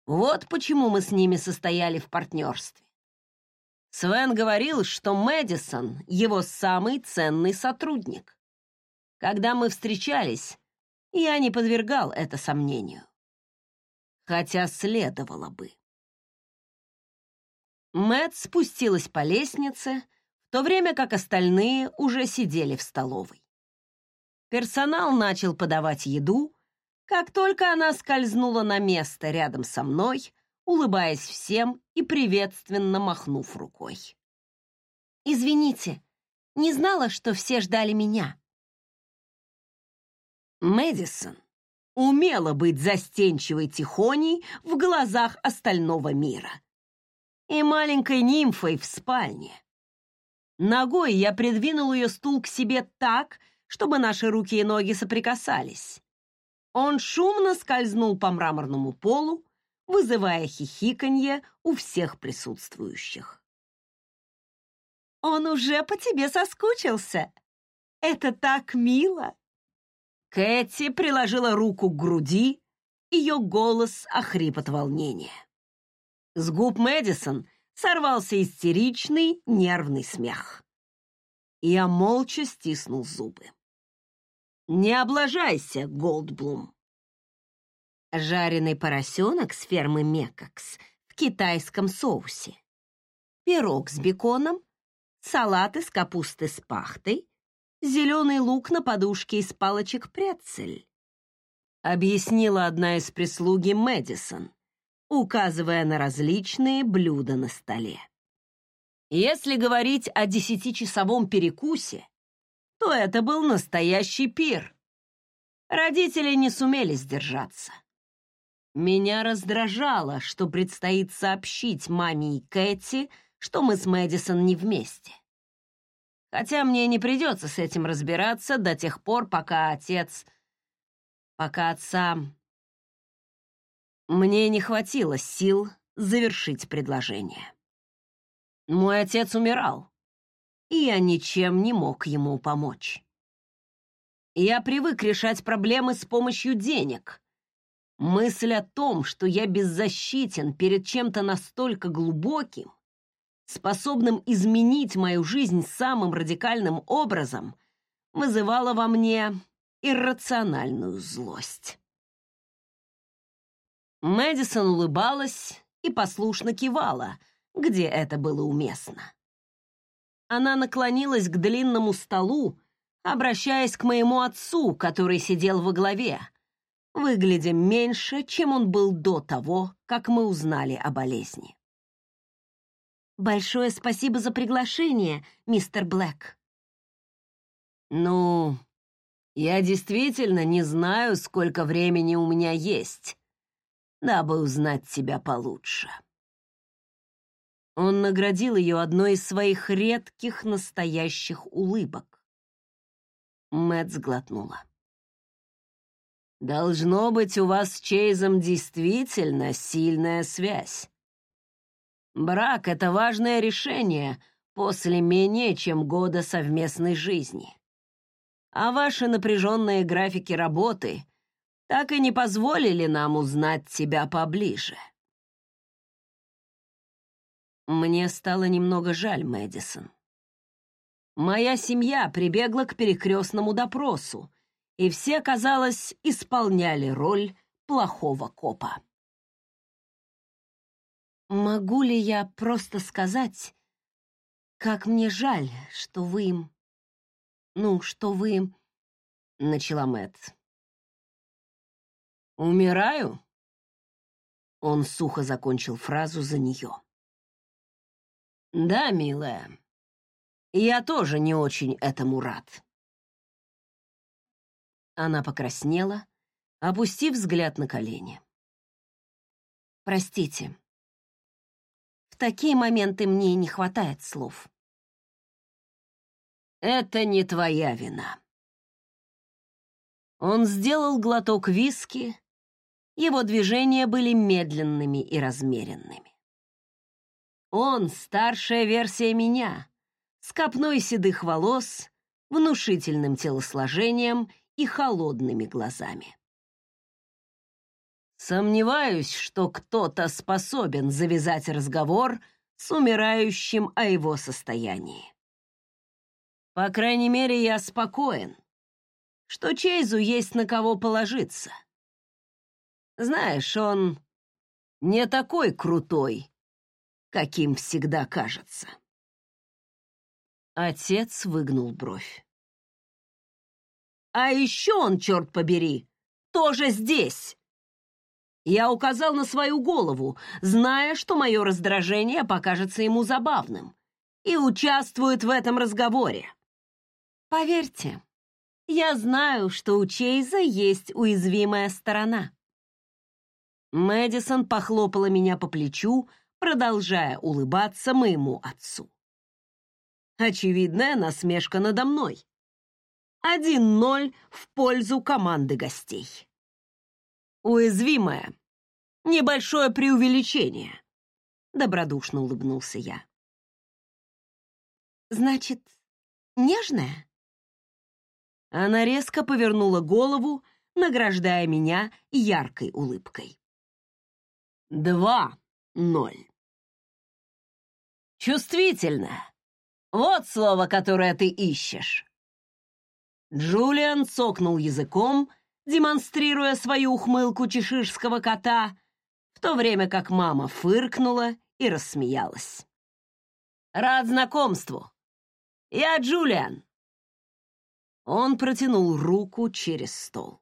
Вот почему мы с ними состояли в партнерстве. Свен говорил, что Мэдисон — его самый ценный сотрудник. Когда мы встречались, я не подвергал это сомнению. Хотя следовало бы. Мэт спустилась по лестнице, в то время как остальные уже сидели в столовой. Персонал начал подавать еду, как только она скользнула на место рядом со мной, улыбаясь всем и приветственно махнув рукой. «Извините, не знала, что все ждали меня». Мэдисон умела быть застенчивой тихоней в глазах остального мира и маленькой нимфой в спальне. Ногой я придвинул ее стул к себе так, чтобы наши руки и ноги соприкасались. Он шумно скользнул по мраморному полу, вызывая хихиканье у всех присутствующих. «Он уже по тебе соскучился! Это так мило!» Кэти приложила руку к груди, ее голос охрип от волнения. С губ Мэдисон сорвался истеричный нервный смех. Я молча стиснул зубы. «Не облажайся, Голдблум!» Жареный поросенок с фермы Мекакс в китайском соусе, пирог с беконом, салат из капусты с пахтой, зеленый лук на подушке из палочек прецель, объяснила одна из прислуги Мэдисон, указывая на различные блюда на столе. Если говорить о десятичасовом перекусе, то это был настоящий пир. Родители не сумели сдержаться. Меня раздражало, что предстоит сообщить маме и Кэти, что мы с Мэдисон не вместе. Хотя мне не придется с этим разбираться до тех пор, пока отец... Пока отца мне не хватило сил завершить предложение. Мой отец умирал, и я ничем не мог ему помочь. Я привык решать проблемы с помощью денег. Мысль о том, что я беззащитен перед чем-то настолько глубоким, способным изменить мою жизнь самым радикальным образом, вызывала во мне иррациональную злость. Мэдисон улыбалась и послушно кивала, где это было уместно. Она наклонилась к длинному столу, обращаясь к моему отцу, который сидел во главе, выглядя меньше, чем он был до того, как мы узнали о болезни. «Большое спасибо за приглашение, мистер Блэк». Ну, я действительно не знаю, сколько времени у меня есть, дабы узнать тебя получше. Он наградил ее одной из своих редких настоящих улыбок. Мэтт сглотнула. «Должно быть, у вас с Чейзом действительно сильная связь. Брак — это важное решение после менее чем года совместной жизни. А ваши напряженные графики работы так и не позволили нам узнать тебя поближе». Мне стало немного жаль Мэдисон. Моя семья прибегла к перекрестному допросу, и все, казалось, исполняли роль плохого копа. Могу ли я просто сказать, как мне жаль, что вы им... Ну, что вы. Начала Мэтт. «Умираю?» Он сухо закончил фразу за нее. «Да, милая, я тоже не очень этому рад». Она покраснела, опустив взгляд на колени. «Простите, в такие моменты мне не хватает слов». «Это не твоя вина». Он сделал глоток виски, его движения были медленными и размеренными. Он старшая версия меня, с копной седых волос, внушительным телосложением и холодными глазами. Сомневаюсь, что кто-то способен завязать разговор с умирающим о его состоянии. По крайней мере, я спокоен, что Чейзу есть на кого положиться. Знаешь, он не такой крутой, каким всегда кажется. Отец выгнул бровь. А еще он, черт побери, тоже здесь. Я указал на свою голову, зная, что мое раздражение покажется ему забавным, и участвует в этом разговоре. Поверьте, я знаю, что у Чейза есть уязвимая сторона. Мэдисон похлопала меня по плечу, продолжая улыбаться моему отцу. Очевидная насмешка надо мной. Один ноль в пользу команды гостей. Уязвимая. Небольшое преувеличение. Добродушно улыбнулся я. Значит, нежная? Она резко повернула голову, награждая меня яркой улыбкой. Два ноль. Чувствительно. Вот слово, которое ты ищешь. Джулиан цокнул языком, демонстрируя свою ухмылку чеширского кота, в то время как мама фыркнула и рассмеялась. «Рад знакомству. Я Джулиан». Он протянул руку через стол.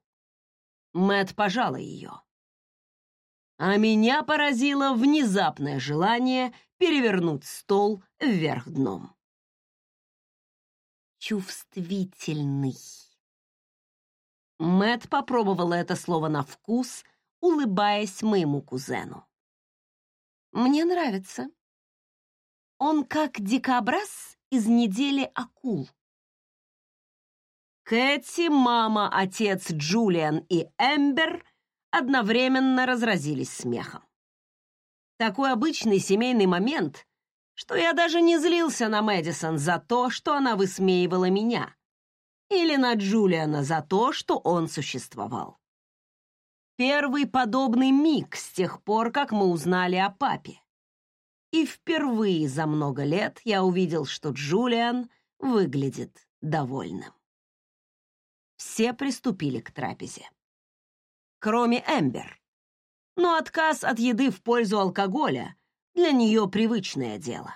Мэт пожала ее а меня поразило внезапное желание перевернуть стол вверх дном. Чувствительный. Мэт попробовала это слово на вкус, улыбаясь моему кузену. Мне нравится. Он как дикобраз из недели акул. Кэти, мама, отец Джулиан и Эмбер одновременно разразились смехом. Такой обычный семейный момент, что я даже не злился на Мэдисон за то, что она высмеивала меня, или на Джулиана за то, что он существовал. Первый подобный миг с тех пор, как мы узнали о папе. И впервые за много лет я увидел, что Джулиан выглядит довольным. Все приступили к трапезе кроме Эмбер. Но отказ от еды в пользу алкоголя для нее привычное дело.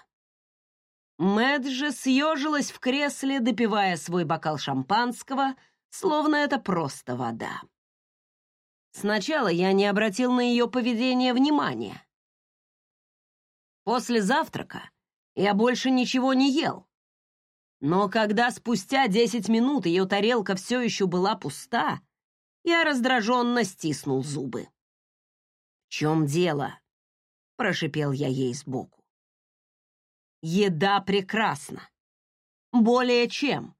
Же съежилась в кресле, допивая свой бокал шампанского, словно это просто вода. Сначала я не обратил на ее поведение внимания. После завтрака я больше ничего не ел. Но когда спустя десять минут ее тарелка все еще была пуста, я раздраженно стиснул зубы. «В чем дело?» — прошипел я ей сбоку. «Еда прекрасна. Более чем.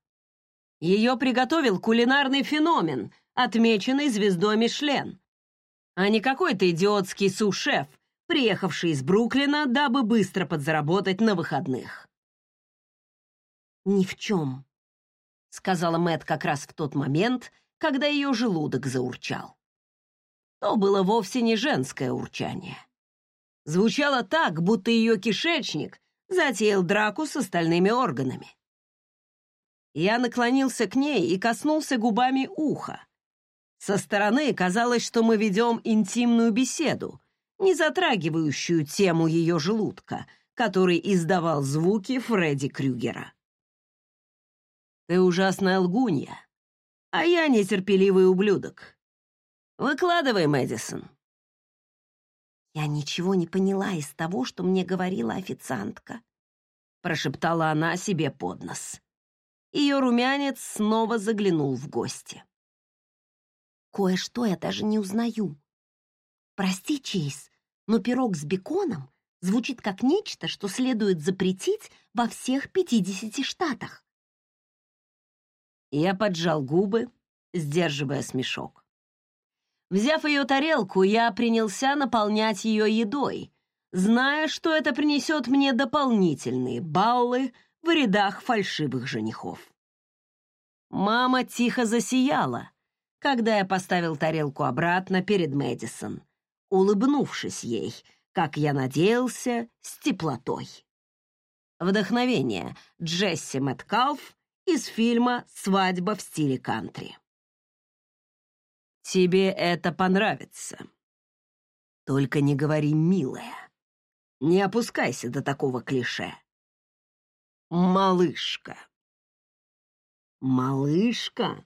Ее приготовил кулинарный феномен, отмеченный звездой Мишлен, а не какой-то идиотский су-шеф, приехавший из Бруклина, дабы быстро подзаработать на выходных. «Ни в чем», — сказала Мэт как раз в тот момент, когда ее желудок заурчал. То было вовсе не женское урчание. Звучало так, будто ее кишечник затеял драку с остальными органами. Я наклонился к ней и коснулся губами уха. Со стороны казалось, что мы ведем интимную беседу, не затрагивающую тему ее желудка, который издавал звуки Фредди Крюгера. «Ты ужасная лгунья, а я нетерпеливый ублюдок. Выкладывай, Мэдисон». «Я ничего не поняла из того, что мне говорила официантка», прошептала она себе под нос. Ее румянец снова заглянул в гости. «Кое-что я даже не узнаю. Прости, Чейз, но пирог с беконом звучит как нечто, что следует запретить во всех 50 штатах». Я поджал губы, сдерживая смешок. Взяв ее тарелку, я принялся наполнять ее едой, зная, что это принесет мне дополнительные баллы в рядах фальшивых женихов. Мама тихо засияла, когда я поставил тарелку обратно перед Мэдисон, улыбнувшись ей, как я надеялся, с теплотой. Вдохновение Джесси Мэткалф из фильма «Свадьба в стиле кантри». Тебе это понравится. Только не говори «милая». Не опускайся до такого клише. Малышка. Малышка?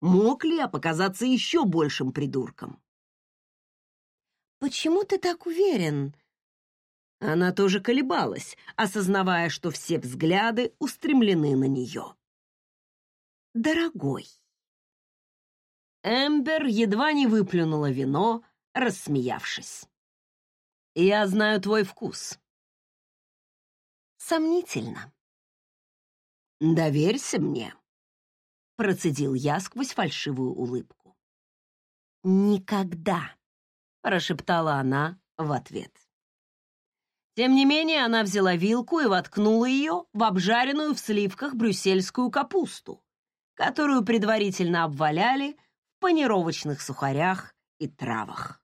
Мог ли я показаться еще большим придурком? «Почему ты так уверен?» Она тоже колебалась, осознавая, что все взгляды устремлены на нее. «Дорогой», Эмбер едва не выплюнула вино, рассмеявшись. «Я знаю твой вкус». «Сомнительно». «Доверься мне», — процедил я сквозь фальшивую улыбку. «Никогда», — прошептала она в ответ. Тем не менее, она взяла вилку и воткнула ее в обжаренную в сливках брюссельскую капусту, которую предварительно обваляли панировочных сухарях и травах.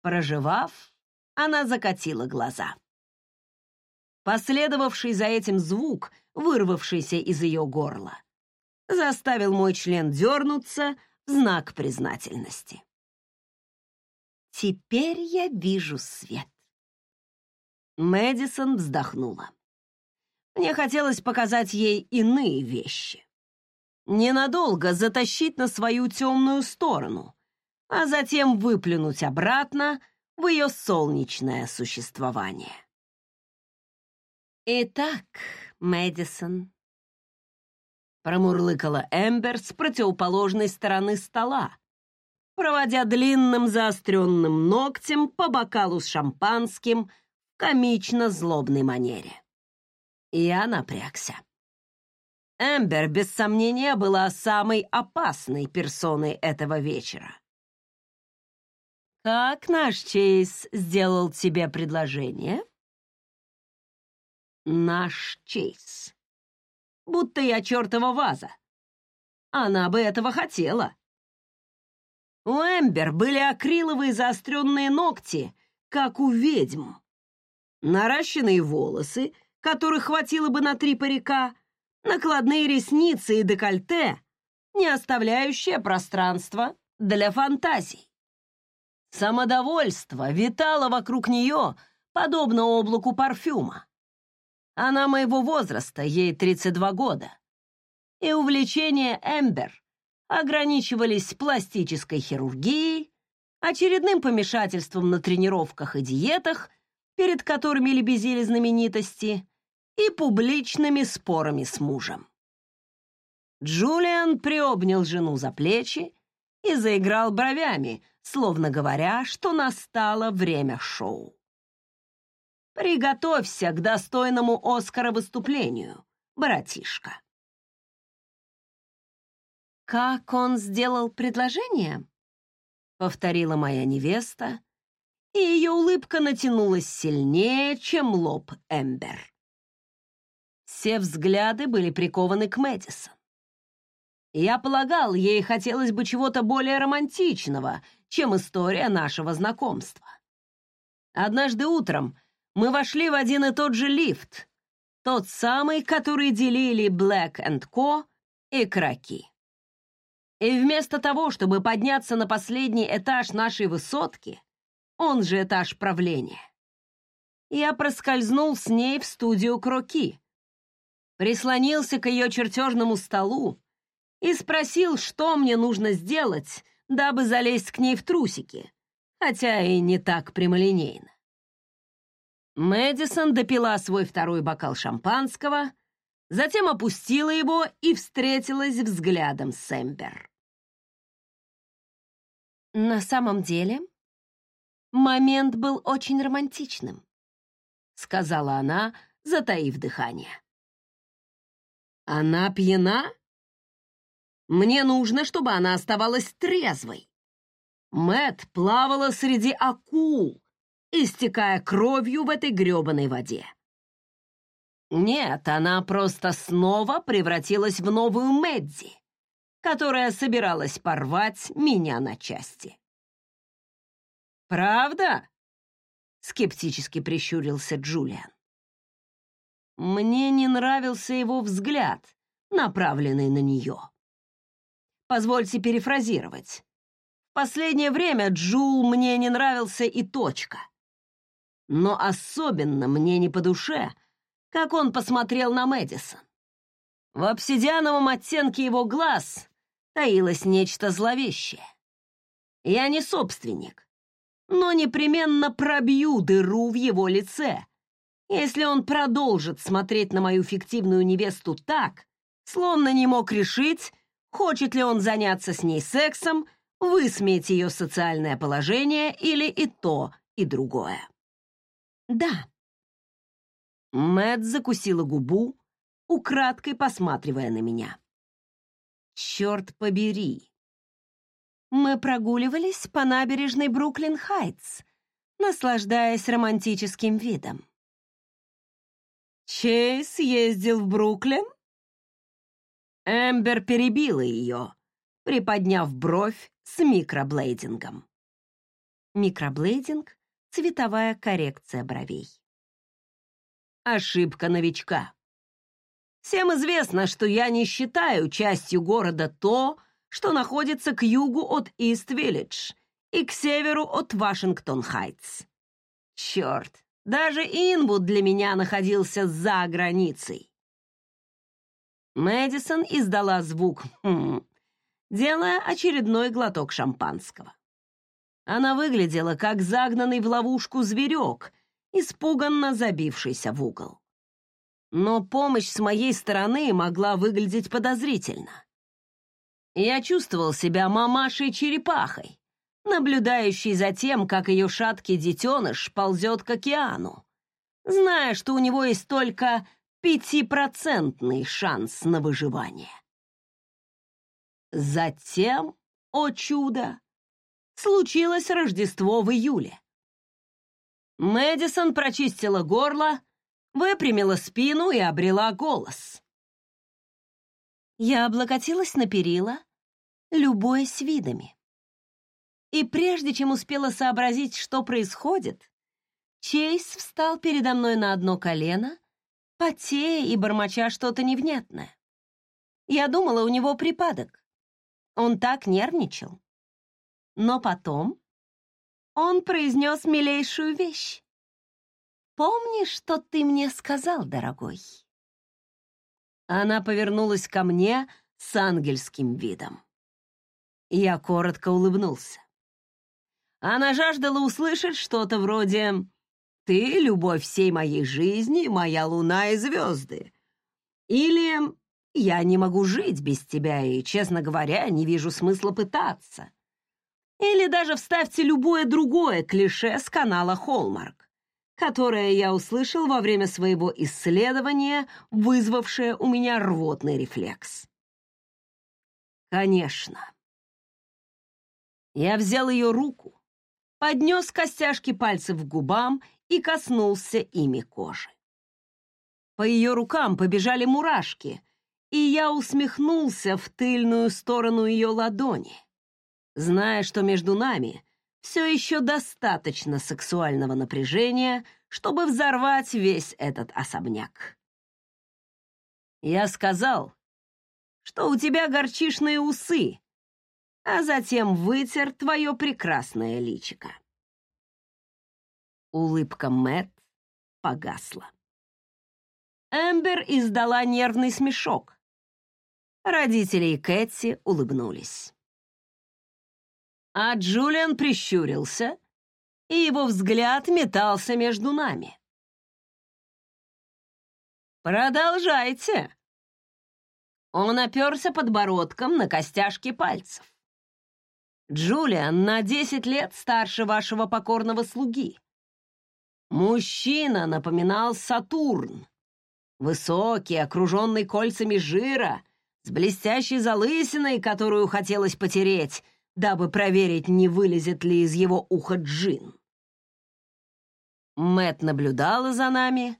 Проживав, она закатила глаза. Последовавший за этим звук, вырвавшийся из ее горла, заставил мой член дернуться в знак признательности. «Теперь я вижу свет». Мэдисон вздохнула. Мне хотелось показать ей иные вещи ненадолго затащить на свою темную сторону, а затем выплюнуть обратно в ее солнечное существование. «Итак, Мэдисон», — промурлыкала Эмбер с противоположной стороны стола, проводя длинным заостренным ногтем по бокалу с шампанским в комично-злобной манере. Я напрягся. Эмбер, без сомнения, была самой опасной персоной этого вечера. «Как наш Чейз сделал тебе предложение?» «Наш Чейз. Будто я чертова ваза. Она бы этого хотела». У Эмбер были акриловые заостренные ногти, как у ведьм. Наращенные волосы, которых хватило бы на три парика — накладные ресницы и декольте, не оставляющее пространства для фантазий. Самодовольство витало вокруг нее, подобно облаку парфюма. Она моего возраста, ей 32 года. И увлечения Эмбер ограничивались пластической хирургией, очередным помешательством на тренировках и диетах, перед которыми лебезили знаменитости, и публичными спорами с мужем. Джулиан приобнял жену за плечи и заиграл бровями, словно говоря, что настало время шоу. «Приготовься к достойному Оскара выступлению, братишка». «Как он сделал предложение?» — повторила моя невеста, и ее улыбка натянулась сильнее, чем лоб Эмбер. Все взгляды были прикованы к Мэдисон. Я полагал, ей хотелось бы чего-то более романтичного, чем история нашего знакомства. Однажды утром мы вошли в один и тот же лифт, тот самый, который делили Black Co. и Краки. И вместо того, чтобы подняться на последний этаж нашей высотки, он же этаж правления, я проскользнул с ней в студию Кроки, прислонился к ее чертежному столу и спросил, что мне нужно сделать, дабы залезть к ней в трусики, хотя и не так прямолинейно. Мэдисон допила свой второй бокал шампанского, затем опустила его и встретилась взглядом с Эмбер. На самом деле, момент был очень романтичным, сказала она, затаив дыхание. Она пьяна? Мне нужно, чтобы она оставалась трезвой. Мэт плавала среди акул, истекая кровью в этой грёбаной воде. Нет, она просто снова превратилась в новую Мэдди, которая собиралась порвать меня на части. «Правда?» — скептически прищурился Джулиан. Мне не нравился его взгляд, направленный на нее. Позвольте перефразировать. В последнее время Джул мне не нравился и точка. Но особенно мне не по душе, как он посмотрел на Мэдисон. В обсидиановом оттенке его глаз таилось нечто зловещее. Я не собственник, но непременно пробью дыру в его лице, если он продолжит смотреть на мою фиктивную невесту так, словно не мог решить, Хочет ли он заняться с ней сексом, высмеять ее социальное положение или и то, и другое? Да. Мэт закусила губу, украдкой посматривая на меня. Черт побери. Мы прогуливались по набережной Бруклин-Хайтс, наслаждаясь романтическим видом. Чейз ездил в Бруклин? Эмбер перебила ее, приподняв бровь с микроблейдингом. Микроблейдинг — цветовая коррекция бровей. Ошибка новичка. Всем известно, что я не считаю частью города то, что находится к югу от Ист-Виллидж и к северу от Вашингтон-Хайтс. Черт, даже Инвуд для меня находился за границей. Мэдисон издала звук «хм», делая очередной глоток шампанского. Она выглядела, как загнанный в ловушку зверек, испуганно забившийся в угол. Но помощь с моей стороны могла выглядеть подозрительно. Я чувствовал себя мамашей-черепахой, наблюдающей за тем, как ее шаткий детеныш ползет к океану, зная, что у него есть только пятипроцентный шанс на выживание. Затем, о чудо, случилось Рождество в июле. Мэдисон прочистила горло, выпрямила спину и обрела голос. Я облокотилась на перила, любуясь видами. И прежде чем успела сообразить, что происходит, Чейз встал передо мной на одно колено потея и бормоча что-то невнятное. Я думала, у него припадок. Он так нервничал. Но потом он произнес милейшую вещь. «Помнишь, что ты мне сказал, дорогой?» Она повернулась ко мне с ангельским видом. Я коротко улыбнулся. Она жаждала услышать что-то вроде Ты — любовь всей моей жизни, моя луна и звезды. Или я не могу жить без тебя и, честно говоря, не вижу смысла пытаться. Или даже вставьте любое другое клише с канала «Холмарк», которое я услышал во время своего исследования, вызвавшее у меня рвотный рефлекс. Конечно. Я взял ее руку, поднес костяшки пальцев к губам и коснулся ими кожи. По ее рукам побежали мурашки, и я усмехнулся в тыльную сторону ее ладони, зная, что между нами все еще достаточно сексуального напряжения, чтобы взорвать весь этот особняк. Я сказал, что у тебя горчишные усы, а затем вытер твое прекрасное личико. Улыбка Мэт погасла. Эмбер издала нервный смешок. Родители Кэти улыбнулись. А Джулиан прищурился, и его взгляд метался между нами. «Продолжайте!» Он оперся подбородком на костяшки пальцев. «Джулиан на десять лет старше вашего покорного слуги. Мужчина напоминал Сатурн. Высокий, окруженный кольцами жира, с блестящей залысиной, которую хотелось потереть, дабы проверить, не вылезет ли из его уха джин. Мэт наблюдала за нами,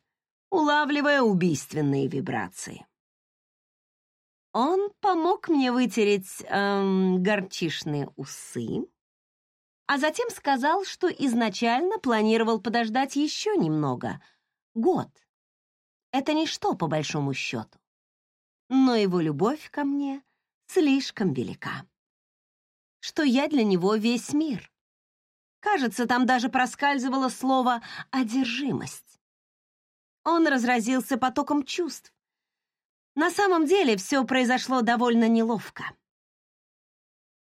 улавливая убийственные вибрации. Он помог мне вытереть эм, горчишные усы, а затем сказал, что изначально планировал подождать еще немного. Год. Это ничто, по большому счету. Но его любовь ко мне слишком велика. Что я для него весь мир. Кажется, там даже проскальзывало слово «одержимость». Он разразился потоком чувств. На самом деле все произошло довольно неловко.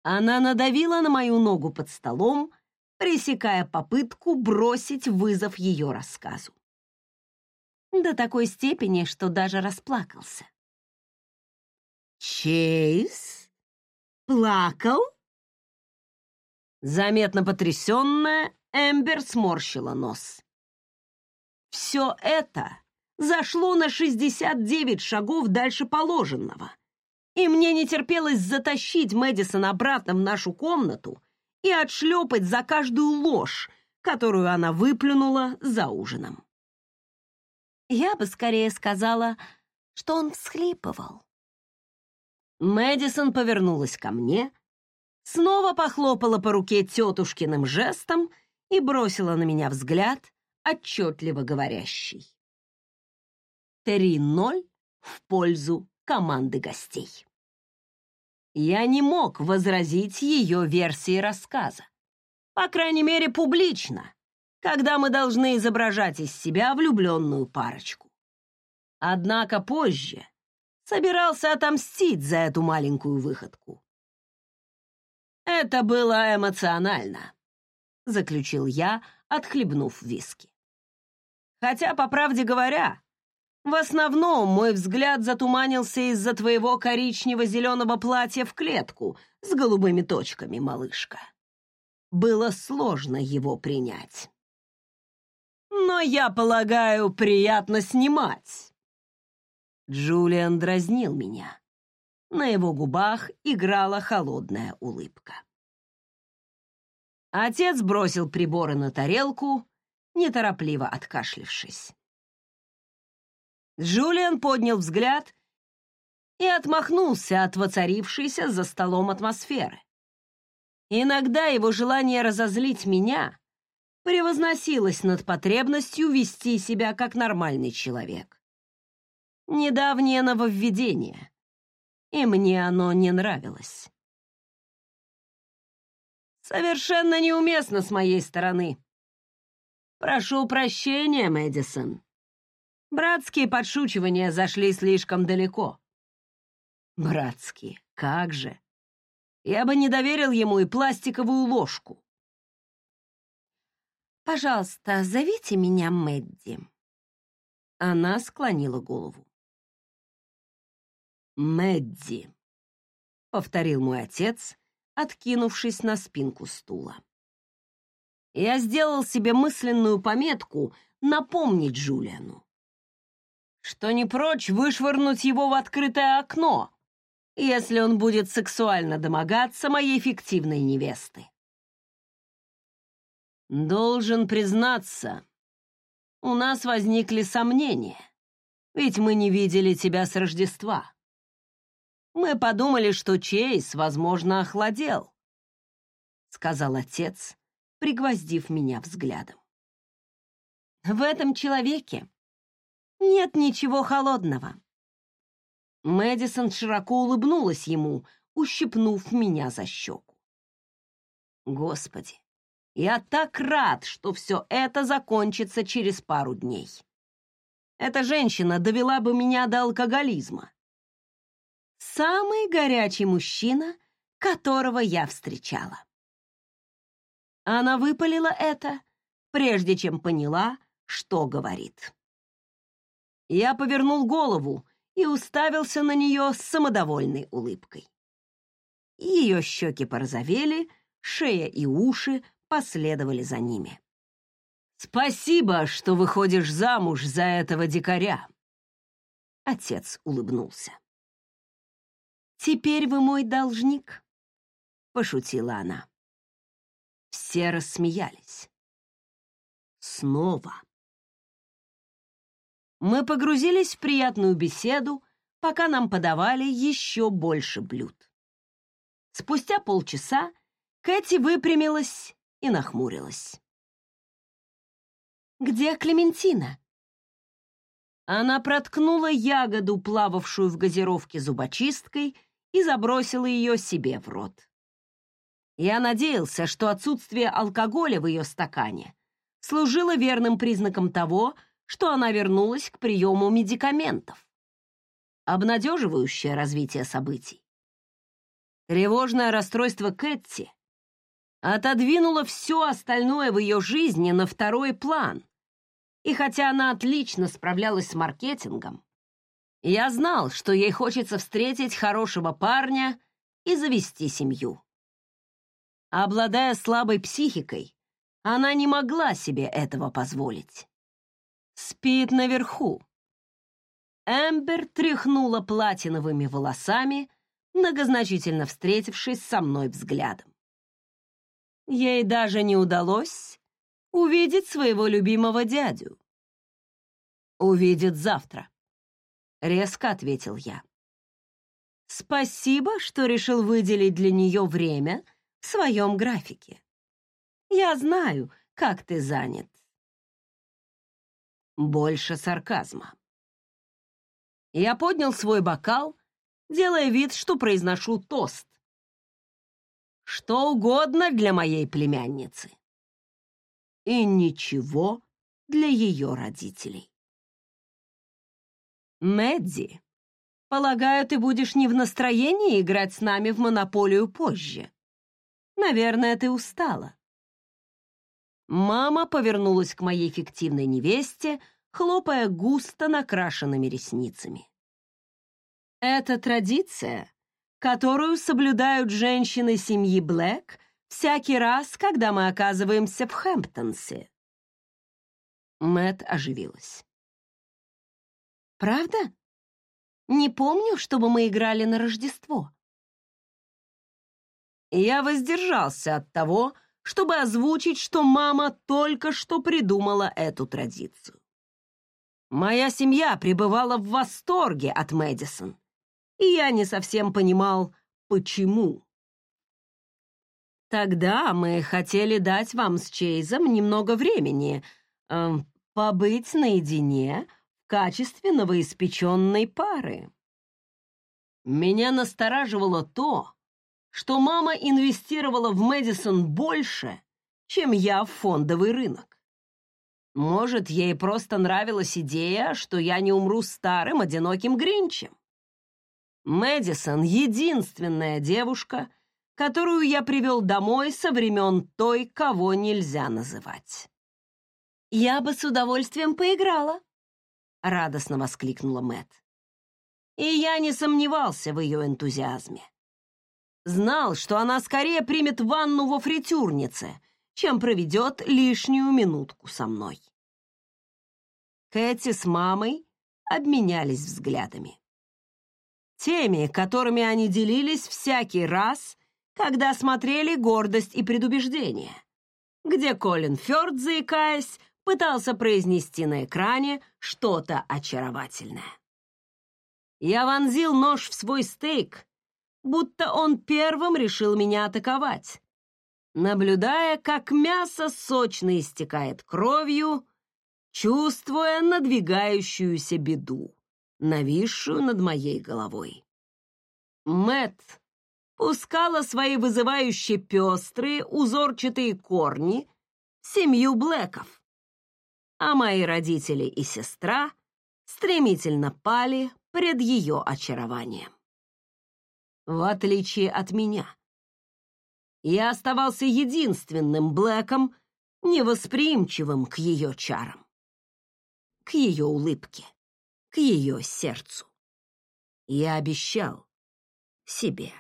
Она надавила на мою ногу под столом, пресекая попытку бросить вызов ее рассказу. До такой степени, что даже расплакался. «Чейз? Плакал?» Заметно потрясенная, Эмбер сморщила нос. «Все это зашло на 69 шагов дальше положенного и мне не терпелось затащить Мэдисон обратно в нашу комнату и отшлепать за каждую ложь, которую она выплюнула за ужином. Я бы скорее сказала, что он всхлипывал. Мэдисон повернулась ко мне, снова похлопала по руке тетушкиным жестом и бросила на меня взгляд, отчетливо говорящий. Три ноль в пользу команды гостей. Я не мог возразить ее версии рассказа. По крайней мере, публично, когда мы должны изображать из себя влюбленную парочку. Однако позже собирался отомстить за эту маленькую выходку. «Это было эмоционально», — заключил я, отхлебнув виски. «Хотя, по правде говоря, в основном мой взгляд затуманился из-за твоего коричнево-зеленого платья в клетку с голубыми точками, малышка. Было сложно его принять. Но, я полагаю, приятно снимать. Джулиан дразнил меня. На его губах играла холодная улыбка. Отец бросил приборы на тарелку, неторопливо откашлившись. Джулиан поднял взгляд и отмахнулся от воцарившейся за столом атмосферы. Иногда его желание разозлить меня превозносилось над потребностью вести себя как нормальный человек. Недавнее нововведение, и мне оно не нравилось. Совершенно неуместно с моей стороны. Прошу прощения, Мэдисон. Братские подшучивания зашли слишком далеко. Братские, как же. Я бы не доверил ему и пластиковую ложку. Пожалуйста, зовите меня Мэдди. Она склонила голову. Мэдди, повторил мой отец, откинувшись на спинку стула. Я сделал себе мысленную пометку напомнить Джулиану, что не прочь вышвырнуть его в открытое окно, если он будет сексуально домогаться моей фиктивной невесты. Должен признаться, у нас возникли сомнения, ведь мы не видели тебя с Рождества. Мы подумали, что Чейз, возможно, охладел, — сказал отец, пригвоздив меня взглядом. В этом человеке нет ничего холодного. Мэдисон широко улыбнулась ему, ущипнув меня за щеку. Господи, я так рад, что все это закончится через пару дней. Эта женщина довела бы меня до алкоголизма. Самый горячий мужчина, которого я встречала. Она выпалила это, прежде чем поняла, что говорит. Я повернул голову и уставился на нее с самодовольной улыбкой. Ее щеки порозовели, шея и уши последовали за ними. «Спасибо, что выходишь замуж за этого дикаря!» Отец улыбнулся. «Теперь вы мой должник», — пошутила она. Все рассмеялись. Снова. Мы погрузились в приятную беседу, пока нам подавали еще больше блюд. Спустя полчаса Кэти выпрямилась и нахмурилась. «Где Клементина?» Она проткнула ягоду, плававшую в газировке зубочисткой, и забросила ее себе в рот. Я надеялся, что отсутствие алкоголя в ее стакане служило верным признаком того, что она вернулась к приему медикаментов. Обнадеживающее развитие событий. Тревожное расстройство Кэтти отодвинула все остальное в ее жизни на второй план. И хотя она отлично справлялась с маркетингом, я знал, что ей хочется встретить хорошего парня и завести семью. Обладая слабой психикой, она не могла себе этого позволить. Спит наверху. Эмбер тряхнула платиновыми волосами, многозначительно встретившись со мной взглядом. Ей даже не удалось увидеть своего любимого дядю. «Увидит завтра», — резко ответил я. «Спасибо, что решил выделить для нее время в своем графике. Я знаю, как ты занят». Больше сарказма. Я поднял свой бокал, делая вид, что произношу тост, что угодно для моей племянницы. И ничего для ее родителей. Мэдди, полагаю, ты будешь не в настроении играть с нами в монополию позже. Наверное, ты устала. Мама повернулась к моей фиктивной невесте, хлопая густо накрашенными ресницами. Это традиция, которую соблюдают женщины семьи Блэк всякий раз, когда мы оказываемся в Хэмптонсе. Мэт оживилась. «Правда? Не помню, чтобы мы играли на Рождество». Я воздержался от того, чтобы озвучить, что мама только что придумала эту традицию. Моя семья пребывала в восторге от Мэдисон и я не совсем понимал, почему. Тогда мы хотели дать вам с Чейзом немного времени, э, побыть наедине в качестве новоиспеченной пары. Меня настораживало то, что мама инвестировала в Мэдисон больше, чем я в фондовый рынок. Может, ей просто нравилась идея, что я не умру старым, одиноким Гринчем. Мэдисон — единственная девушка, которую я привел домой со времен той, кого нельзя называть. Я бы с удовольствием поиграла, радостно воскликнула Мэт. И я не сомневался в ее энтузиазме. Знал, что она скорее примет ванну во фритюрнице, чем проведет лишнюю минутку со мной. Кэти с мамой обменялись взглядами. Теми, которыми они делились всякий раз, когда смотрели «Гордость и предубеждение», где Колин Фёрд, заикаясь, пытался произнести на экране что-то очаровательное. Я вонзил нож в свой стейк, будто он первым решил меня атаковать, наблюдая, как мясо сочно истекает кровью, чувствуя надвигающуюся беду, нависшую над моей головой. Мэт пускала свои вызывающие пестрые узорчатые корни в семью Блэков, а мои родители и сестра стремительно пали пред ее очарованием. В отличие от меня, я оставался единственным Блэком, невосприимчивым к ее чарам, к ее улыбке, к ее сердцу. Я обещал себе.